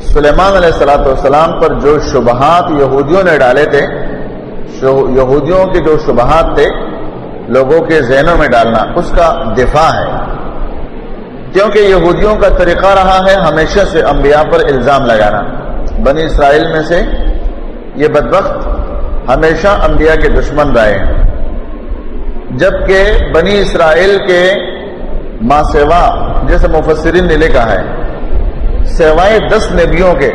سلیمان علیہ السلاۃ والسلام پر جو شبہات یہودیوں نے ڈالے تھے یہودیوں کے جو شبہات تھے، لوگوں کے ذہنوں میں ڈالنا اس کا دفاع ہے۔ کیونکہ یہودیوں کا طریقہ رہا ہے ہمیشہ سے انبیاء پر الزام لگانا۔ بنی اسرائیل میں سے یہ بدبخت ہمیشہ انبیاء کے دشمن رہے ہیں۔ جبکہ بنی اسرائیل کے ماں سیوا، جیسے مفسرین نے لکھا ہے سوائے دس نبیوں کے،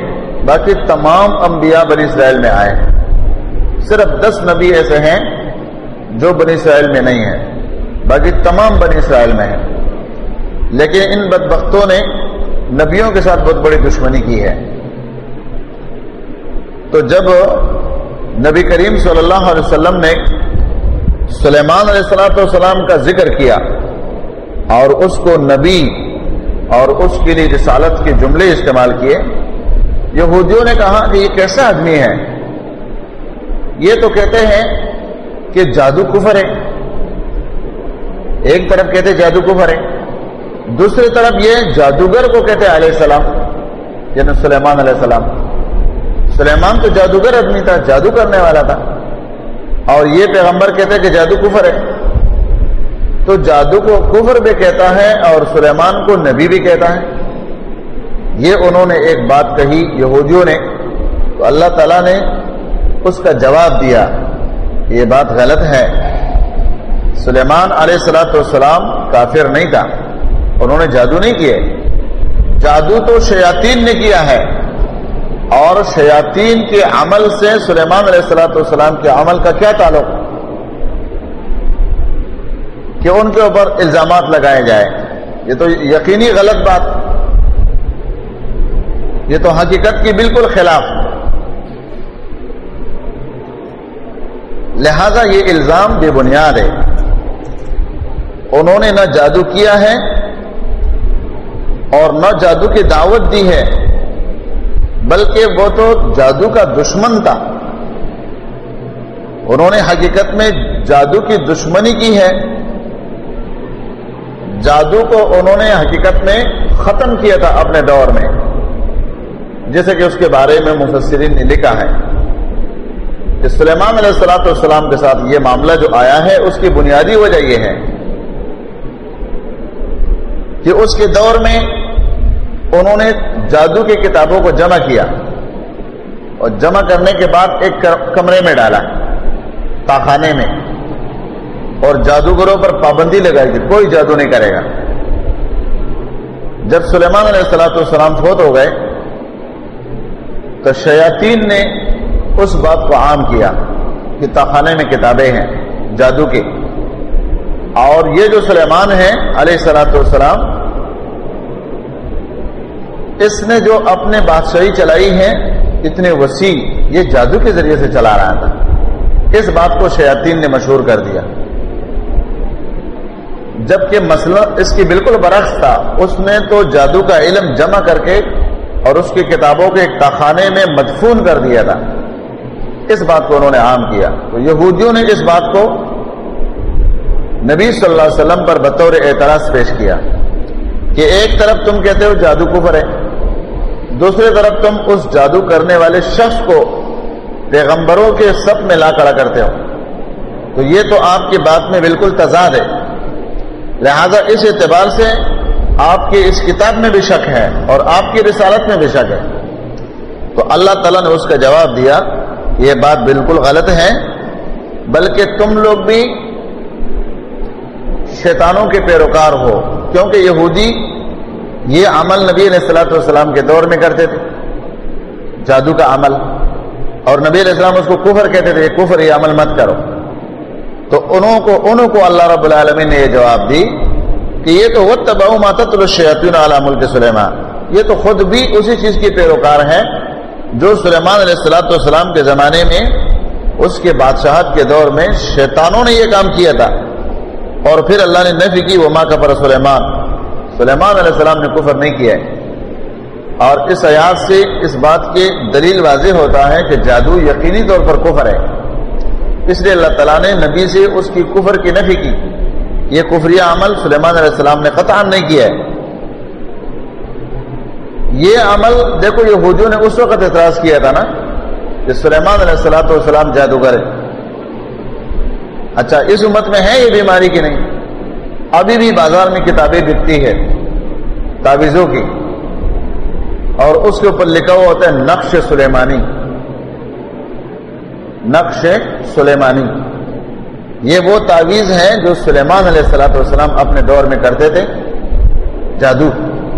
باقی تمام انبیاء بنی اسرائیل میں آئے۔ صرف دس نبی ایسے ہیں جو بنی اسرائیل میں نہیں ہیں، باقی تمام بنی اسرائیل میں ہیں۔ لیکن ان بدبختوں نے نبیوں کے ساتھ بہت بڑی دشمنی کی ہے۔ تو جب نبی کریم صلی اللہ علیہ وسلم نے سلیمان علیہ السلاۃ والسلام کا ذکر کیا اور اس کو نبی اور اس کے لیے رسالت کے جملے استعمال کیے، یہودیوں نے کہا کہ یہ کیسا آدمی ہے یہ تو کہتے ہیں کہ جادو کفر ہے۔ ایک طرف کہتے جادو کفر ہے، دوسری طرف یہ جادوگر کو کہتے علیہ السلام یعنی سلیمان علیہ السلام۔ سلیمان تو جادوگر آدمی تھا، جادو کرنے والا تھا۔ اور یہ پیغمبر کہتے ہیں کہ جادو کفر ہے۔ تو جادو کو کفر بھی کہتا ہے اور سلیمان کو نبی بھی کہتا ہے۔ یہ انہوں نے ایک بات کہی یہودیوں نے۔ تو اللہ تعالیٰ نے اس کا جواب دیا۔ یہ بات غلط ہے۔ سلیمان علیہ السلاۃ والسلام کافر نہیں تھا۔ انہوں نے جادو نہیں کیے۔ جادو تو شیاطین نے کیا ہے۔ اور شیاطین کے عمل سے سلیمان علیہ السلاۃ والسلام کے عمل کا کیا تعلق؟ کہ ان کے اوپر الزامات لگائے جائے یہ تو یقینی غلط بات۔ یہ تو حقیقت کی بالکل خلاف۔ لہذا یہ الزام بے بنیاد ہے۔ انہوں نے نہ جادو کیا ہے اور نہ جادو کی دعوت دی ہے۔ بلکہ وہ تو جادو کا دشمن تھا۔ انہوں نے حقیقت میں جادو کی دشمنی کی ہے۔ جادو کو انہوں نے حقیقت میں ختم کیا تھا اپنے دور میں۔ جیسے کہ اس کے بارے میں مفسرین نے لکھا ہے۔ کہ سلیمان علیہ السلاۃ والسلام کے ساتھ یہ معاملہ جو آیا ہے، اس کی بنیادی وجہ یہ ہے کہ اس کے دور میں انہوں نے جادو کی کتابوں کو جمع کیا اور جمع کرنے کے بعد ایک کمرے میں ڈالا تاخانے میں، اور جادوگروں پر پابندی لگائی کہ کوئی جادو نہیں کرے گا۔ جب سلیمان علیہ السلاۃ والسلام فوت ہو گئے تو شیاطین نے اس بات کو عام کیا کہ تاخانے میں کتابیں ہیں، جادو کی۔ اور یہ جو سلیمان ہے علیہ السلاۃ والسلام اس نے جو اپنے بادشاہی چلائی ہے اتنے وسیع، یہ جادو کے ذریعے سے چلا رہا تھا۔ اس بات کو شیاطین نے مشہور کر دیا۔ جبکہ مسئلہ اس کی بالکل برعکس تھا، اس نے تو جادو کا علم جمع کر کے اور اس کی کتابوں کے تاخانے میں مدفون کر دیا تھا۔ اس بات کو انہوں نے عام کیا۔ تو یہودیوں نے اس بات کو نبی صلی اللہ علیہ وسلم پر بطور اعتراض پیش کیا کہ ایک طرف تم کہتے ہو جادو کفر ہے دوسری طرف تم اس جادو کرنے والے شخص کو پیغمبروں کے سب میں لا کڑا کرتے ہو۔ تو یہ تو آپ کی بات میں بالکل تضاد ہے۔ لہذا اس اعتبار سے آپ کی اس کتاب میں بھی شک ہے اور آپ کی رسالت میں بھی شک ہے۔ تو اللہ تعالیٰ نے اس کا جواب دیا، یہ بات بالکل غلط ہے، بلکہ تم لوگ بھی شیطانوں کے پیروکار ہو۔ کیونکہ یہودی یہ عمل نبی علیہ السلاۃ والسلام کے دور میں کرتے تھے۔ جادو کا عمل۔ اور نبی علیہ السلام اس کو کفر کہتے تھے یہ کفر یہ عمل مت کرو۔ تو انہوں کو انہوں کو اللہ رب العالمین نے یہ جواب دی کہ یہ تو وہ تباہ ماتت الشیطین علی ملک سلیمان یہ تو خود بھی اسی چیز کی پیروکار ہے جو سلیمان علیہ السلاۃ والسلام کے زمانے میں، اس کے بادشاہت کے دور میں شیطانوں نے یہ کام کیا تھا۔ اور پھر اللہ نے نفی کی وہ ماں کا پر سلیمان سلیمان علیہ السلام نے کفر نہیں کیا ہے۔ اور اس آیات سے اس بات کے دلیل واضح ہوتا ہے کہ جادو یقینی طور پر کفر ہے۔ اس لیے اللہ تعالیٰ نے نبی سے اس کی کفر کی نفی کی۔ یہ کفری عمل سلیمان علیہ السلام نے قطع نہیں کیا ہے۔ یہ عمل دیکھو یہ نے اس وقت اعتراض کیا تھا نا کہ سلیمان علیہ السلاۃ والسلام جادوگر ہے اچھا اس امت میں ہے یہ بیماری کی نہیں؟ ابھی بھی بازار میں کتابیں بکتی ہے تعویذوں کی۔ اور اس کے اوپر لکھا ہوا ہوتا ہے، نقش سلیمانی۔ نقش سلیمانی۔ یہ وہ تعویذ ہے جو سلیمان علیہ السلاۃ والسلام اپنے دور میں کرتے تھے۔ جادو۔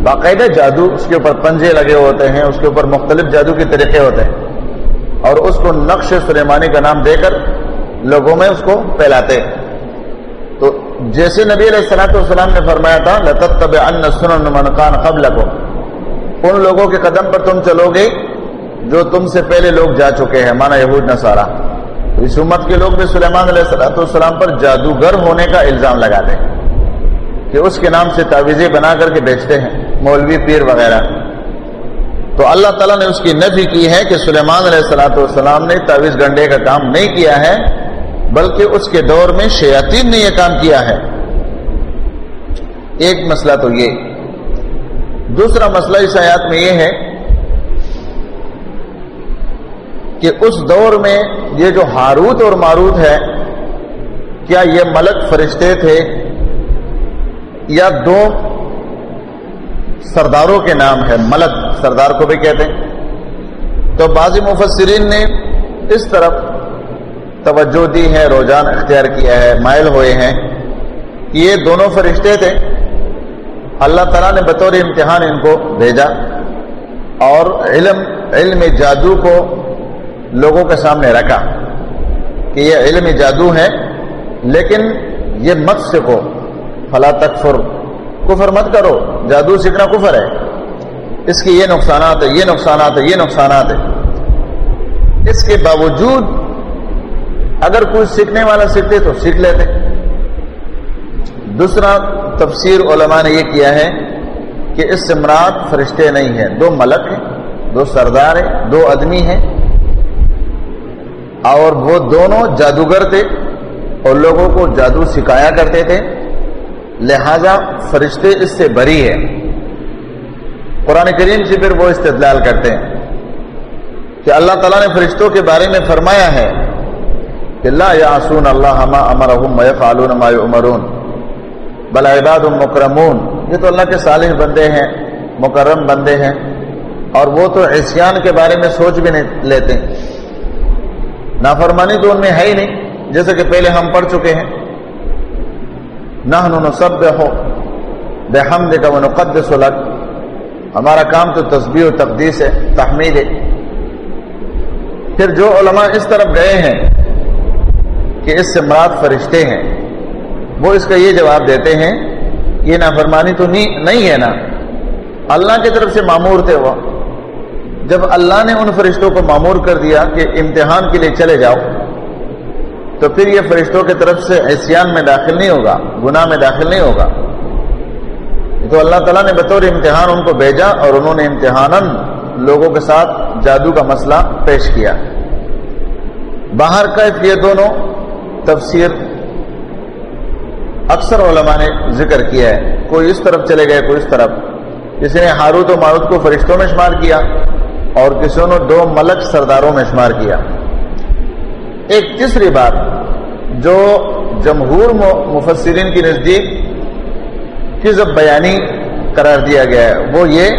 باقاعدہ جادو، اس کے اوپر پنجے لگے ہوتے ہیں، اس کے اوپر مختلف جادو کے طریقے ہوتے ہیں۔ اور اس کو نقش سلیمانی کا نام دے کر لوگوں میں اس کو پھیلاتے۔ تو جیسے نبی علیہ السلاۃ والسلام نے فرمایا تھا لطب ان سنن منقان قبل کو ان لوگوں کے قدم پر تم چلو گے جو تم سے پہلے لوگ جا چکے ہیں مانا یہود، نصارہ۔ تو اس امت کے لوگ بھی سلیمان علیہ السلاۃ والسلام پر جادوگر ہونے کا الزام لگاتے ہیں کہ اس کے نام سے تعویذیں بنا کر کے بیچتے ہیں، مولوی، پیر وغیرہ۔ تو اللہ تعالیٰ نے اس کی نفی کی ہے کہ سلیمان علیہ السلاۃ والسلام نے تعویذ گنڈے کا کام نہیں کیا ہے۔ بلکہ اس کے دور میں شیاطین نے یہ کام کیا ہے۔ ایک مسئلہ تو یہ۔ دوسرا مسئلہ اس آیات میں یہ ہے کہ اس دور میں یہ جو ہاروت اور ماروت ہے، کیا یہ ملک فرشتے تھے یا دو سرداروں کے نام ہے؟ ملک، سردار کو بھی کہتے ہیں۔ تو بعض مفسرین نے اس طرف توجہ دی ہے رجحان اختیار کیا ہے، مائل ہوئے ہیں۔ کہ یہ دونوں فرشتے تھے۔ اللہ تعالیٰ نے بطور امتحان ان کو بھیجا اور علم علم جادو کو لوگوں کے سامنے رکھا کہ یہ علم جادو ہے، لیکن یہ مت سکھو فلا تکفر۔ کفر مت کرو۔ جادو سیکھنا کفر ہے۔ اس کے یہ نقصانات ہے، یہ نقصانات ہے، یہ نقصانات ہے۔ اس کے باوجود اگر کوئی سیکھنے والا سیکھتے تو سیکھ لیتے۔ دوسرا تفسیر علماء نے یہ کیا ہے کہ اس سے مراد فرشتے نہیں ہیں۔ دو ملک ہیں، دو سردار ہیں، دو آدمی ہیں۔ اور وہ دونوں جادوگر تھے اور لوگوں کو جادو سکھایا کرتے تھے۔ لہذا فرشتے اس سے بری ہے قرآن کریم سے پھر وہ استدلال کرتے ہیں کہ اللہ تعالیٰ نے فرشتوں کے بارے میں فرمایا ہے کہ اللہ یاسون اللہ امرحم فعلون ما عمرون بلا عباد مکرمون. یہ تو اللہ کے صالح بندے ہیں، مکرم بندے ہیں، اور وہ تو عصیان کے بارے میں سوچ بھی نہیں لیتے۔ نافرمانی تو ان میں ہے ہی نہیں، جیسے کہ پہلے ہم پڑھ چکے ہیں۔ نہ سب ہو بے ہم کا وہ نقدس ہمارا کام تو تصبیح و تقدیس ہے، تحمید ہے۔ پھر جو علماء اس طرف گئے ہیں کہ اس سے مراد فرشتے ہیں۔ وہ اس کا یہ جواب دیتے ہیں، یہ نافرمانی تو نہیں ہے نا۔ اللہ کی طرف سے معمور تھے وہ۔ جب اللہ نے ان فرشتوں کو معمور کر دیا کہ امتحان کے لیے چلے جاؤ، تو پھر یہ فرشتوں کی طرف سے احسیان میں داخل نہیں ہوگا، گناہ میں داخل نہیں ہوگا۔ تو اللہ تعالیٰ نے بطور امتحان ان کو بھیجا اور انہوں نے امتحان لوگوں کے ساتھ جادو کا مسئلہ پیش کیا۔ باہر کا یہ دونوں تفسیر اکثر علماء نے ذکر کیا ہے۔ کوئی اس طرف چلے گئے، کوئی اس طرف۔ کسی نے ہاروت و ماروت کو فرشتوں میں شمار کیا اور کسی نے دو ملک سرداروں میں شمار کیا۔ ایک تیسری بات جو جمہور مفسرین کی نزدیک کزب بیانی قرار دیا گیا ہے، وہ یہ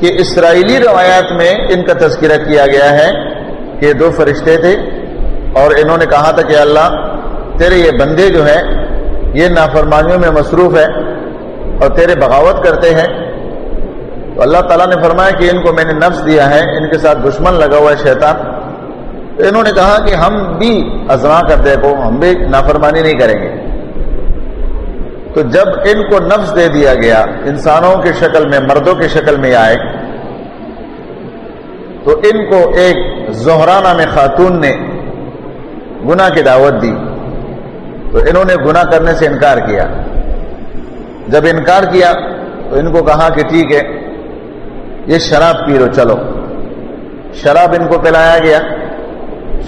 کہ اسرائیلی روایات میں ان کا تذکرہ کیا گیا ہے کہ دو فرشتے تھے۔ اور انہوں نے کہا تھا کہ اللہ تیرے یہ بندے جو ہے یہ نافرمانیوں میں مصروف ہے اور تیرے بغاوت کرتے ہیں۔ تو اللہ تعالیٰ نے فرمایا کہ ان کو میں نے نفس دیا ہے، ان کے ساتھ دشمن لگا ہوا ہے شیطان۔ تو انہوں نے کہا کہ ہم بھی ازما کر دیکھو، ہم بھی نافرمانی نہیں کریں گے۔ تو جب ان کو نفس دے دیا گیا، انسانوں کی شکل میں، مردوں کی شکل میں آئے، تو ان کو ایک زہرانہ میں خاتون نے گناہ کی دعوت دی۔ تو انہوں نے گناہ کرنے سے انکار کیا۔ جب انکار کیا تو ان کو کہا کہ ٹھیک ہے، یہ شراب پی لو، چلو۔ شراب ان کو پلایا گیا۔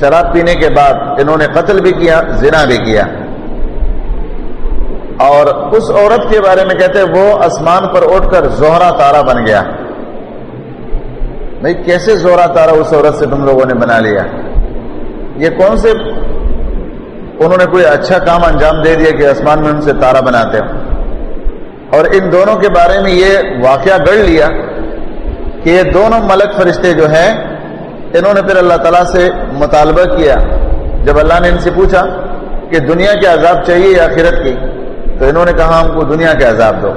شراب پینے کے بعد انہوں نے قتل بھی کیا، زنا بھی کیا۔ اور اس عورت کے بارے میں کہتے وہ آسمان پر اٹھ کر زہرا تارا بن گیا۔ نہیں کیسے زہرا تارا اس عورت سے تم لوگوں نے بنا لیا؟ یہ کون سے انہوں نے کوئی اچھا کام انجام دے دیا کہ آسمان میں ان سے تارا بناتے ہو اور ان دونوں کے بارے میں یہ واقعہ گڑ لیا کہ یہ دونوں ملک فرشتے جو ہیں، انہوں نے پھر اللہ تعالیٰ سے مطالبہ کیا۔ جب اللہ نے ان سے پوچھا کہ دنیا کے عذاب چاہیے یا آخرت کی، تو انہوں نے کہا ہم کو دنیا کے عذاب دو۔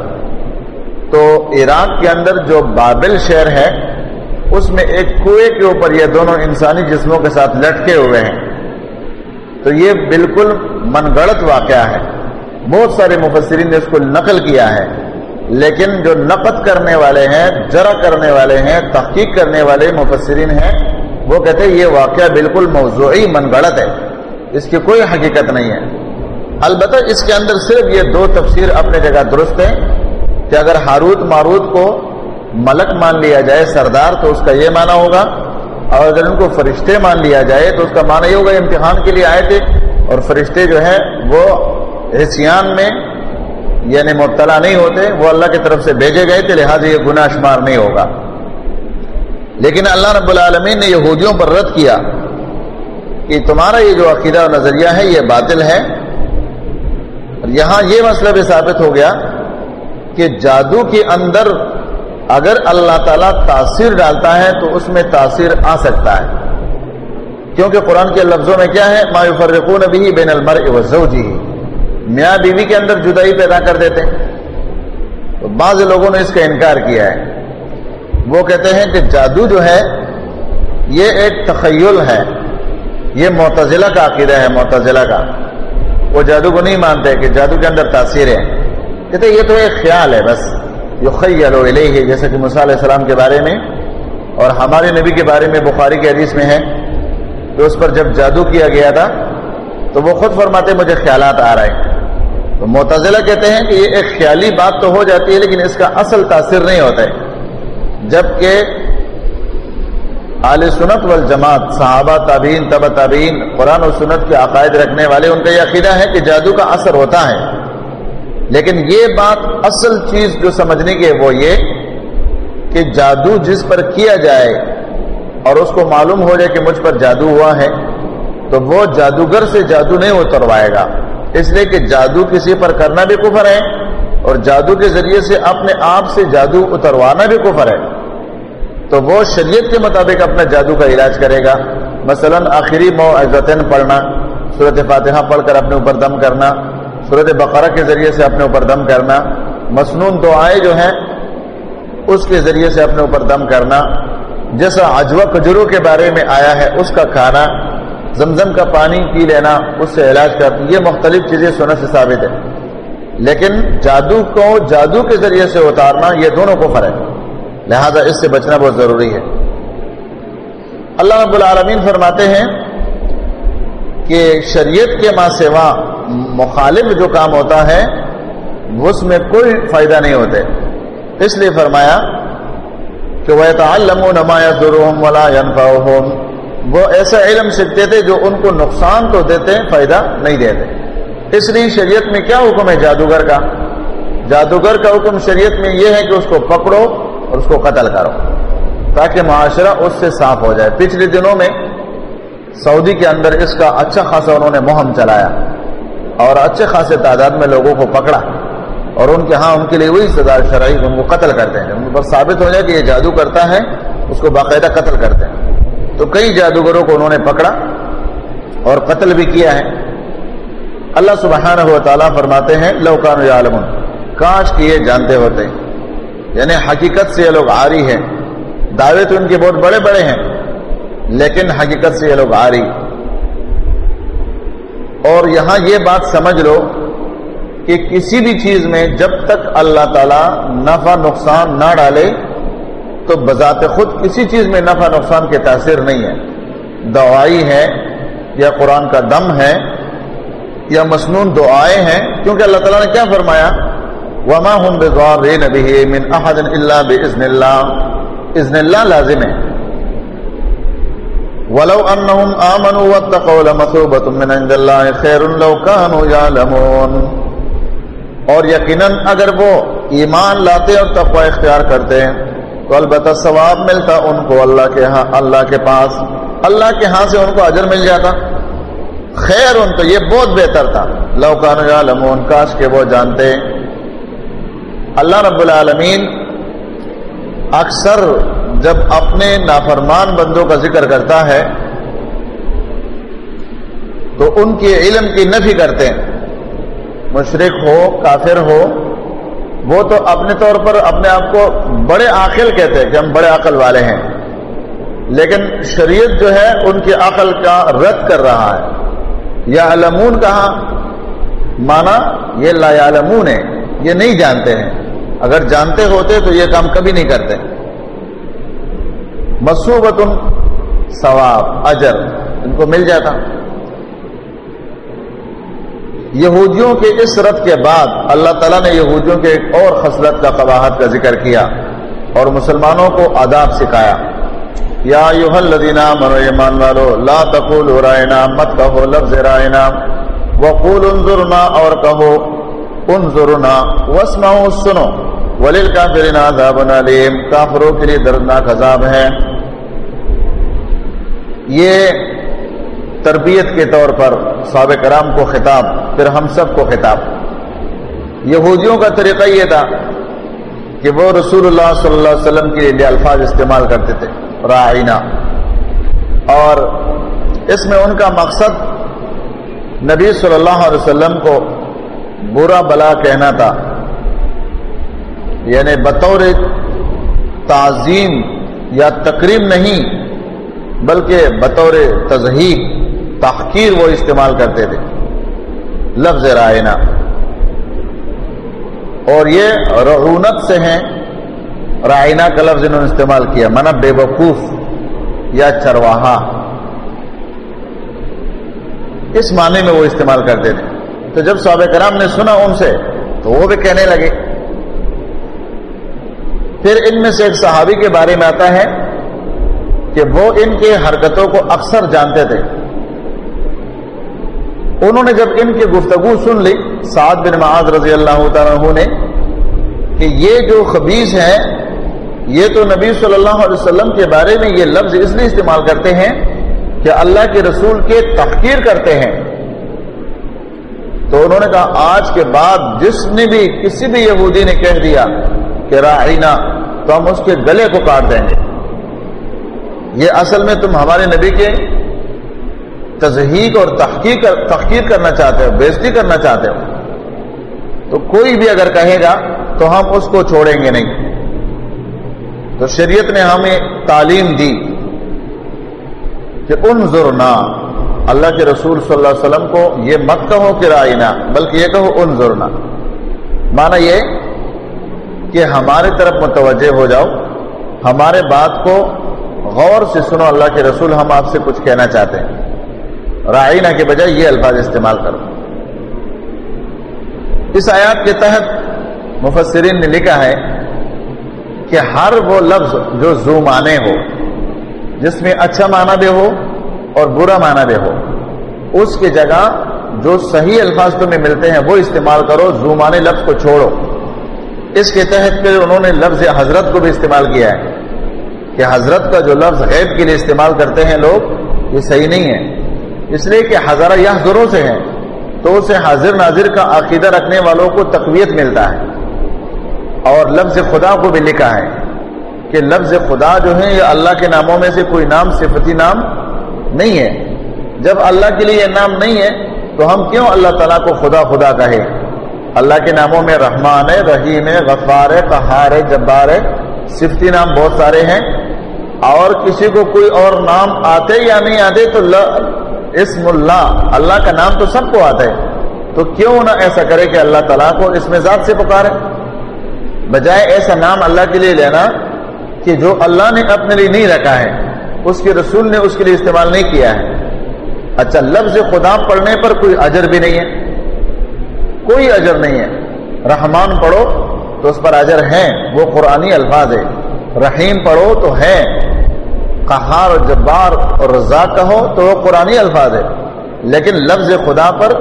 تو عراق کے اندر جو بابل شہر ہے، اس میں ایک کنویں کے اوپر یہ دونوں انسانی جسموں کے ساتھ لٹکے ہوئے ہیں۔ تو یہ بالکل من گڑت واقعہ ہے۔ بہت سارے مفسرین نے اس کو نقل کیا ہے۔ لیکن جو نقد کرنے والے ہیں، جرا کرنے والے ہیں، تحقیق کرنے والے مفسرین ہیں، وہ کہتے ہیں یہ واقعہ بالکل موضوعی من گڑت ہے۔ اس کی کوئی حقیقت نہیں ہے۔ البتہ اس کے اندر صرف یہ دو تفسیر اپنے جگہ درست ہے کہ اگر ہاروت ماروت کو ملک مان لیا جائے سردار تو اس کا یہ معنی ہوگا اور اگر ان کو فرشتے مان لیا جائے تو اس کا معنی یہ ہوگا امتحان کے لیے آئے تھے اور فرشتے جو ہے وہ حسیان میں یعنی مبتلا نہیں ہوتے، وہ اللہ کی طرف سے بھیجے گئے تھے، لہٰذا یہ گناہ شمار نہیں ہوگا۔ لیکن اللہ رب العالمین نے یہودیوں پر رد کیا کہ تمہارا یہ جو عقیدہ و نظریہ ہے یہ باطل ہے۔ یہاں یہ مسئلہ بھی ثابت ہو گیا کہ جادو کے اندر اگر اللہ تعالیٰ تاثیر ڈالتا ہے تو اس میں تاثیر آ سکتا ہے۔ کیونکہ قرآن کے لفظوں میں کیا ہے؟ ما فرقون بھی بین المر وزوجی میاں بیوی کے اندر جدائی پیدا کر دیتے ہیں۔ تو بعض لوگوں نے اس کا انکار کیا ہے۔ وہ کہتے ہیں کہ جادو جو ہے، یہ ایک تخیل ہے۔ یہ معتزلہ کا عقیدہ ہے، معتزلہ کا۔ وہ جادو کو نہیں مانتے کہ جادو کے اندر تاثیر ہے۔ کہتے یہ تو ایک خیال ہے بس۔ یخیل الیہ جیسے کہ علیہ السلام کے بارے میں اور ہمارے نبی کے بارے میں بخاری کے حدیث میں ہے کہ اس پر جب جادو کیا گیا تھا تو وہ خود فرماتے مجھے خیالات آ رہے ہیں۔ تو معتزلہ کہتے ہیں کہ یہ ایک خیالی بات تو ہو جاتی ہے، لیکن اس کا اصل تاثر نہیں ہوتا ہے۔ جبکہ اعلی سنت والجماعت، صحابہ، تابعین تب تابعین، قرآن و سنت کے عقائد رکھنے والے، ان کا یہ عقیدہ ہے کہ جادو کا اثر ہوتا ہے۔ لیکن یہ بات اصل چیز جو سمجھنے کی ہے وہ یہ کہ جادو جس پر کیا جائے اور اس کو معلوم ہو جائے کہ مجھ پر جادو ہوا ہے، تو وہ جادوگر سے جادو نہیں اتروائے گا۔ اس لیے کہ جادو کسی پر کرنا بھی کفر ہے اور جادو کے ذریعے سے اپنے آپ سے جادو اتروانا بھی کفر ہے۔ تو وہ شریعت کے مطابق اپنا جادو کا علاج کرے گا۔ مثلا آخری مو پڑھنا صورت فاتحہ پڑھ کر اپنے اوپر دم کرنا صورت بقرہ کے ذریعے سے اپنے اوپر دم کرنا۔ مصنون دعائیں جو ہیں، اس کے ذریعے سے اپنے اوپر دم کرنا۔ جیسا اجوا کجروں کے بارے میں آیا ہے، اس کا کھانا۔ زمزم کا پانی پی لینا، اس سے علاج کر یہ مختلف چیزیں سونے سے ثابت ہے لیکن جادو کو جادو کے ذریعے سے اتارنا، یہ دونوں کو فرق ہے۔ لہذا اس سے بچنا بہت ضروری ہے۔ اللہ رب العالمین فرماتے ہیں کہ شریعت کے ماں سوا مخالف جو کام ہوتا ہے، اس میں کوئی فائدہ نہیں ہوتے۔ اس لیے فرمایا کہ وہ نمایاں ضرور ولا وہ ایسا علم سیکھتے تھے جو ان کو نقصان تو دیتے، فائدہ نہیں دیتے۔ اس لیے شریعت میں کیا حکم ہے جادوگر کا؟ جادوگر کا حکم شریعت میں یہ ہے کہ اس کو پکڑو اور اس کو قتل کرو، تاکہ معاشرہ اس سے صاف ہو جائے۔ پچھلے دنوں میں سعودی کے اندر اس کا اچھا خاصا انہوں نے مہم چلایا۔ اور اچھے خاصے تعداد میں لوگوں کو پکڑا اور ان کے ہاں ان کے لیے وہی سزا شرعی ان کو قتل کرتے ہیں۔ ان پر ثابت ہو جائے کہ یہ جادو کرتا ہے، اس کو باقاعدہ قتل کرتے ہیں۔ تو کئی جادوگروں کو انہوں نے پکڑا اور قتل بھی کیا ہے۔ اللہ سبحانہ و تعالیٰ فرماتے ہیں لوکان عالم کاش کی یہ جانتے ہوتے۔ یعنی حقیقت سے یہ لوگ آری ہیں۔ دعوے تو ان کے بہت بڑے بڑے ہیں، لیکن حقیقت سے یہ لوگ آری اور یہاں یہ بات سمجھ لو کہ کسی بھی چیز میں جب تک اللہ تعالی نفع نقصان نہ ڈالے تو بذات خود کسی چیز میں نفع نقصان کی تاثیر نہیں ہے۔ دوائی ہے یا قرآن کا دم ہے یا مصنون دعائیں ہیں، کیونکہ اللہ تعالیٰ نے کیا فرمایا؟ وما ہم نبی من احد اللہ بزن اللہ ازن اللہ لازم ہے۔ ولو انہم آمنوا واتقوا لمثوبت من عند اللہ خیر لو كانوا يعلمون. اور یقیناً اگر وہ ایمان لاتے اور تقوی اختیار کرتے، تو البتہ ثواب ملتا ان کو اللہ کے ہاں اللہ کے پاس، اللہ کے ہاں سے ان کو اجر مل جاتا۔ خیر ان تو یہ بہت بہتر تھا۔ لوکان عالمون کاش کے وہ جانتے۔ اللہ رب العالمین اکثر جب اپنے نافرمان بندوں کا ذکر کرتا ہے، تو ان کے علم کی نفی کرتے ہیں۔ مشرق ہو، کافر ہو، وہ تو اپنے طور پر اپنے آپ کو بڑے عقل کہتے ہیں کہ ہم بڑے عقل والے ہیں۔ لیکن شریعت جو ہے، ان کی عقل کا رد کر رہا ہے۔ یا علمون کہا مانا یہ لا علمون ہے یہ نہیں جانتے ہیں۔ اگر جانتے ہوتے تو یہ کام کبھی نہیں کرتے۔ مصوبت ثواب، اجر، ان کو مل جاتا۔ یہودیوں کے اس رد کے بعد اللہ تعالیٰ نے یہودیوں کے ایک اور خصلت کا قباحت کا ذکر کیا اور مسلمانوں کو آداب سکھایا۔ یا الذین منو ایمان والو، لا تقول رائنا مت کہو لفظ رائنا وقول انظرنا اور کہو انظرنا، واسمعوا، سنو۔ ولیل وللکافرین عذاب علیم کافروں کے لیے دردناک عذاب ہے۔ یہ تربیت کے طور پر صحابہ کرام کو خطاب، پھر ہم سب کو خطاب۔ یہودیوں کا طریقہ یہ تھا کہ وہ رسول اللہ صلی اللہ علیہ وسلم کے لیے الفاظ استعمال کرتے تھے رائنا اور اس میں ان کا مقصد نبی صلی اللہ علیہ وسلم کو برا بلا کہنا تھا۔ یعنی بطور تعظیم یا تقریب نہیں، بلکہ بطور تذہیب، تحقیر وہ استعمال کرتے تھے۔ لفظ رائنا۔ اور یہ رعونت سے ہیں۔ رائنا کا لفظ انہوں نے استعمال کیا۔ منا بے وقوف یا چرواہا۔ اس معنی میں وہ استعمال کرتے تھے۔ تو جب صحابہ کرام نے سنا ان سے، تو وہ بھی کہنے لگے پھر ان میں سے ایک صحابی کے بارے میں آتا ہے کہ وہ ان کے حرکتوں کو اکثر جانتے تھے۔ انہوں نے جب ان کی گفتگو سن لی، سعد بن معاذ رضی اللہ تعالیٰ نے کہ یہ جو خبیص ہے یہ تو نبی صلی اللہ علیہ وسلم کے بارے میں یہ لفظ اس لیے استعمال کرتے ہیں کہ اللہ کے رسول کے تحقیر کرتے ہیں۔ تو انہوں نے کہا، آج کے بعد جس نے بھی، کسی بھی یہودی نے کہہ دیا کہ رائنا تو ہم اس کے گلے کو کاٹ دیں گے۔ یہ اصل میں تم ہمارے نبی کے تزہیق اور تحقیق تحقیر کرنا چاہتے ہو، بےزتی کرنا چاہتے ہو۔ تو کوئی بھی اگر کہے گا تو ہم اس کو چھوڑیں گے نہیں۔ تو شریعت نے ہمیں تعلیم دی کہ ان ضرورنا اللہ کے رسول صلی اللہ علیہ وسلم کو یہ مت کہو کہ رائنا، بلکہ یہ کہو ان ضرورنا مانا یہ کہ ہمارے طرف متوجہ ہو جاؤ، ہمارے بات کو غور سے سنو، اللہ کے رسول ہم آپ سے کچھ کہنا چاہتے ہیں۔ رائنا کے بجائے یہ الفاظ استعمال کرو۔ اس آیات کے تحت مفسرین نے لکھا ہے کہ ہر وہ لفظ جو زو مانے ہو، جس میں اچھا معنی بھی ہو اور برا معنی بھی ہو، اس کی جگہ جو صحیح الفاظ تمہیں ملتے ہیں وہ استعمال کرو، زو مانے لفظ کو چھوڑو۔ اس کے تحت پھر انہوں نے لفظ حضرت کو بھی استعمال کیا ہے کہ حضرت کا جو لفظ غیب کے لیے استعمال کرتے ہیں لوگ، یہ صحیح نہیں ہے۔ اس لیے کہ ہزارہ یہ ضرور سے ہیں، تو اسے حاضر ناظر کا عقیدہ رکھنے والوں کو تقویت ملتا ہے۔ اور لفظ خدا کو بھی لکھا ہے کہ لفظ خدا جو ہے یہ اللہ کے ناموں میں سے کوئی نام، صفتی نام نہیں ہے۔ جب اللہ کے لیے یہ نام نہیں ہے، تو ہم کیوں اللہ تعالیٰ کو خدا خدا کہے اللہ کے ناموں میں رحمان ہے، رحیم ہے، غفار ہے، قہار ہے، جبار ہے۔ صفتی نام بہت سارے ہیں۔ اور کسی کو کوئی اور نام آتے یا نہیں آتے تو اسم اللہ اللہ کا نام تو سب کو آتا ہے۔ تو کیوں نہ ایسا کرے کہ اللہ تعالیٰ کو اس میں ذات سے پکارے۔ بجائے ایسا نام اللہ کے لیے لینا کہ جو اللہ نے اپنے لیے نہیں رکھا ہے، اس کے رسول نے اس کے لیے استعمال نہیں کیا ہے۔ اچھا لفظ خدا پڑھنے پر کوئی اجر بھی نہیں ہے۔ کوئی اجر نہیں ہے۔ رحمان پڑھو تو اس پر اجر ہے وہ قرآنی الفاظ ہے۔ رحیم پڑھو تو ہے قہار اور جبار اور رضا کہو تو وہ قرآنی الفاظ ہے۔ لیکن لفظ خدا پر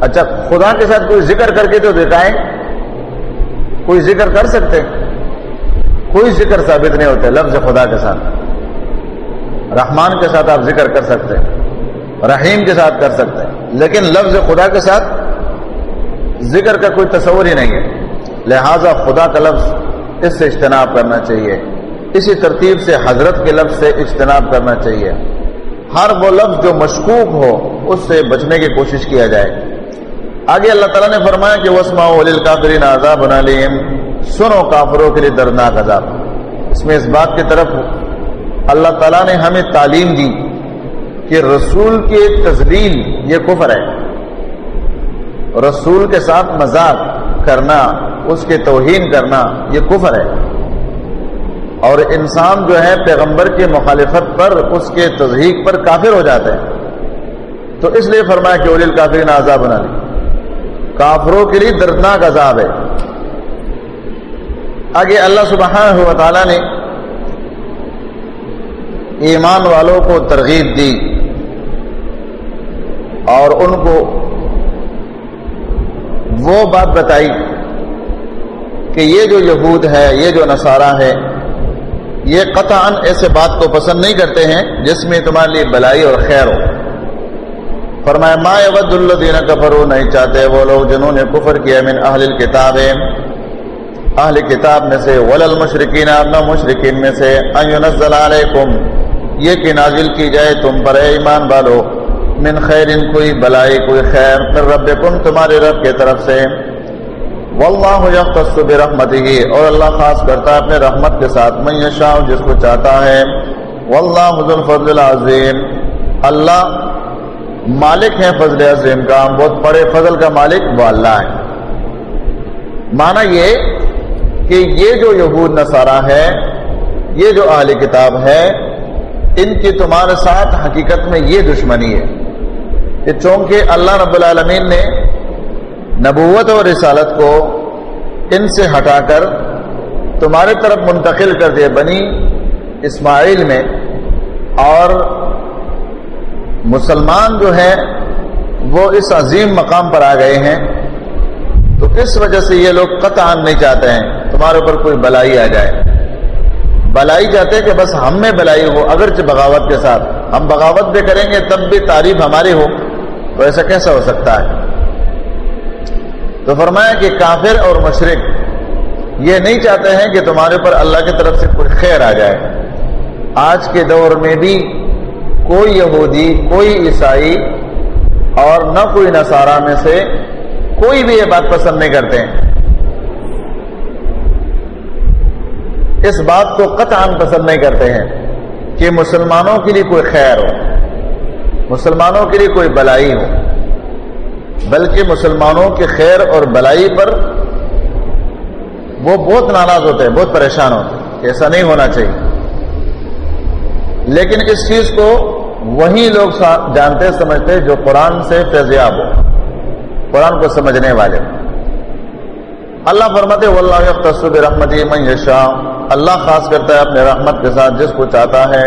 اچھا خدا کے ساتھ کوئی ذکر کر کے تو دکھائیں۔ کوئی ذکر کر سکتے کوئی ذکر ثابت نہیں ہوتے لفظ خدا کے ساتھ۔ رحمان کے ساتھ آپ ذکر کر سکتے رحیم کے ساتھ کر سکتے لیکن لفظ خدا کے ساتھ ذکر کا کوئی تصور ہی نہیں ہے۔ لہذا خدا کا لفظ اس سے اجتناب کرنا چاہیے۔ اسی ترتیب سے حضرت کے لفظ سے اجتناب کرنا چاہیے۔ ہر وہ لفظ جو مشکوک ہو، اس سے بچنے کی کوشش کیا جائے۔ آگے اللہ تعالیٰ نے فرمایا کہ وسما کافرین عذاب علیم سنو کافروں کے لیے دردناک عذاب۔ اس میں اس بات کی طرف اللہ تعالیٰ نے ہمیں تعلیم دی کہ رسول کے تزلیل یہ کفر ہے۔ رسول کے ساتھ مذاق کرنا، اس کے توہین کرنا، یہ کفر ہے۔ اور انسان جو ہے پیغمبر کے مخالفت پر، اس کے تزہیق پر کافر ہو جاتے ہیں تو اس لیے فرمایا کہ اولیل کافرین عذاب بنا لی کافروں کے لیے دردناک عذاب ہے۔ آگے اللہ سبحانہ و تعالی نے ایمان والوں کو ترغیب دی۔ اور ان کو وہ بات بتائی کہ یہ جو یہود ہے، یہ جو نصارہ ہے، یہ قطعا ایسے بات کو پسند نہیں کرتے ہیں جس میں تمہارے لیے بلائی اور خیر ہو۔ فرمایا، ما یود الذین کفروا، نہیں چاہتے وہ لوگ جنہوں نے کفر کیا من اہل الكتاب اہل کتاب میں سے ولل مشرکین نہ مشرکین میں سے، ان علیکم، یہ کہ نازل کی جائے تم پر ایمان والو۔ من خیر کوئی بلائی، کوئی خیر من ربکم تمہارے رب کے طرف سے۔ واللہ یختص برحمتہ اور اللہ خاص کرتا ہے اپنے رحمت کے ساتھ، من یشاء، جس کو چاہتا ہے۔ واللہ ذو الفضل العظیم۔ اللہ مالک ہے فضل عظیم کا، بہت بڑے فضل کا مالک وہ اللہ ہے مانا یہ کہ یہ جو یہود نصارہ ہے، یہ جو اہل کتاب ہے، ان کی تمہارے ساتھ حقیقت میں یہ دشمنی ہے۔ کہ چونکہ اللہ رب العالمین نے نبوت اور رسالت کو ان سے ہٹا کر تمہارے طرف منتقل کر دیا بنی اسماعیل میں، اور مسلمان جو ہے وہ اس عظیم مقام پر آ گئے ہیں، تو اس وجہ سے یہ لوگ قطع نہیں چاہتے ہیں، تمہارے اوپر کوئی بلائی آ جائے۔ بلائی چاہتے ہیں کہ بس ہم میں بلائی ہو، اگرچہ بغاوت کے ساتھ۔ ہم بغاوت بھی کریں گے، تب بھی تعریف ہماری ہو۔ تو ایسا کیسا ہو سکتا ہے؟ تو فرمایا کہ کافر اور مشرق یہ نہیں چاہتے ہیں کہ تمہارے اوپر اللہ کی طرف سے کوئی خیر آ جائے۔ آج کے دور میں بھی کوئی یہودی، کوئی عیسائی اور نہ کوئی نصارہ میں سے کوئی بھی یہ بات پسند نہیں کرتے۔ ہیں اس بات کو قطعا پسند نہیں کرتے ہیں کہ مسلمانوں کے لیے کوئی خیر ہو۔ مسلمانوں کے لیے کوئی بلائی ہو، بلکہ مسلمانوں کی خیر اور بلائی پر وہ بہت ناراض ہوتے ہیں، بہت پریشان ہوتے ہیں ایسا نہیں ہونا چاہیے۔ لیکن اس چیز کو وہی لوگ جانتے، سمجھتے جو قرآن سے فیضیاب ہو، قرآن کو سمجھنے والے۔ اللہ فرمت واللہ تصب رحمتی من یشا اللہ خاص کرتا ہے اپنے رحمت کے ساتھ، جس کو چاہتا ہے۔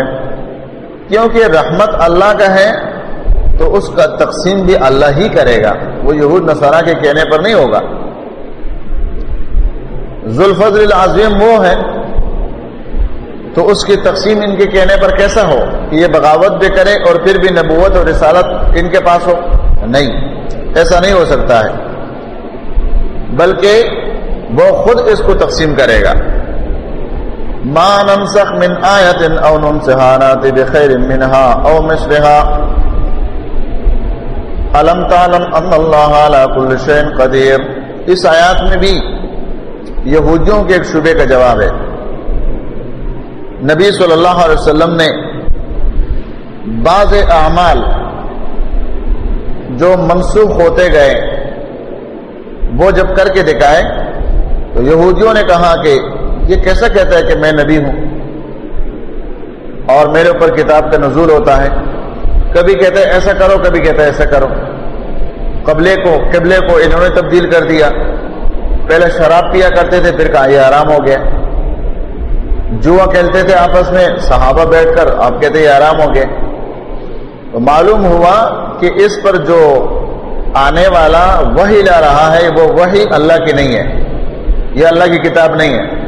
کیونکہ رحمت اللہ کا ہے تو اس کا تقسیم بھی اللہ ہی کرے گا۔ وہ یہود نصارہ کے کہنے پر نہیں ہوگا۔ ذوالفضل العظیم وہ ہے تو اس کی تقسیم ان کے کہنے پر کیسا ہو؟ یہ بغاوت بھی کرے اور پھر بھی نبوت اور رسالت ان کے پاس ہو؟ نہیں، ایسا نہیں ہو سکتا ہے۔ بلکہ وہ خود اس کو تقسیم کرے گا۔ ما ننسخ من آیت او ننسحانات بخیر منها او مشرها علم تعلم ان اللہ علی کل شین قدیر۔ اس آیات میں بھی یہودیوں کے ایک شبے کا جواب ہے۔ نبی صلی اللہ علیہ وسلم نے بعض اعمال جو منسوخ ہوتے گئے، وہ جب کر کے دکھائے، تو یہودیوں نے کہا کہ یہ کیسا کہتا ہے کہ میں نبی ہوں اور میرے اوپر کتاب کا نزول ہوتا ہے۔ کبھی کہتا ہے ایسا کرو، کبھی کہتا ہے ایسا کرو۔ قبلے کو قبلے کو انہوں نے تبدیل کر دیا۔ پہلے شراب پیا کرتے تھے، پھر کہا یہ آرام ہو گیا۔ جوا کھیلتے تھے آپس میں، صحابہ بیٹھ کر آپ کہتے یہ آرام ہو گئے تو معلوم ہوا کہ اس پر جو آنے والا وہی لا رہا ہے، وہ وہی اللہ کی نہیں ہے۔ یہ اللہ کی کتاب نہیں ہے۔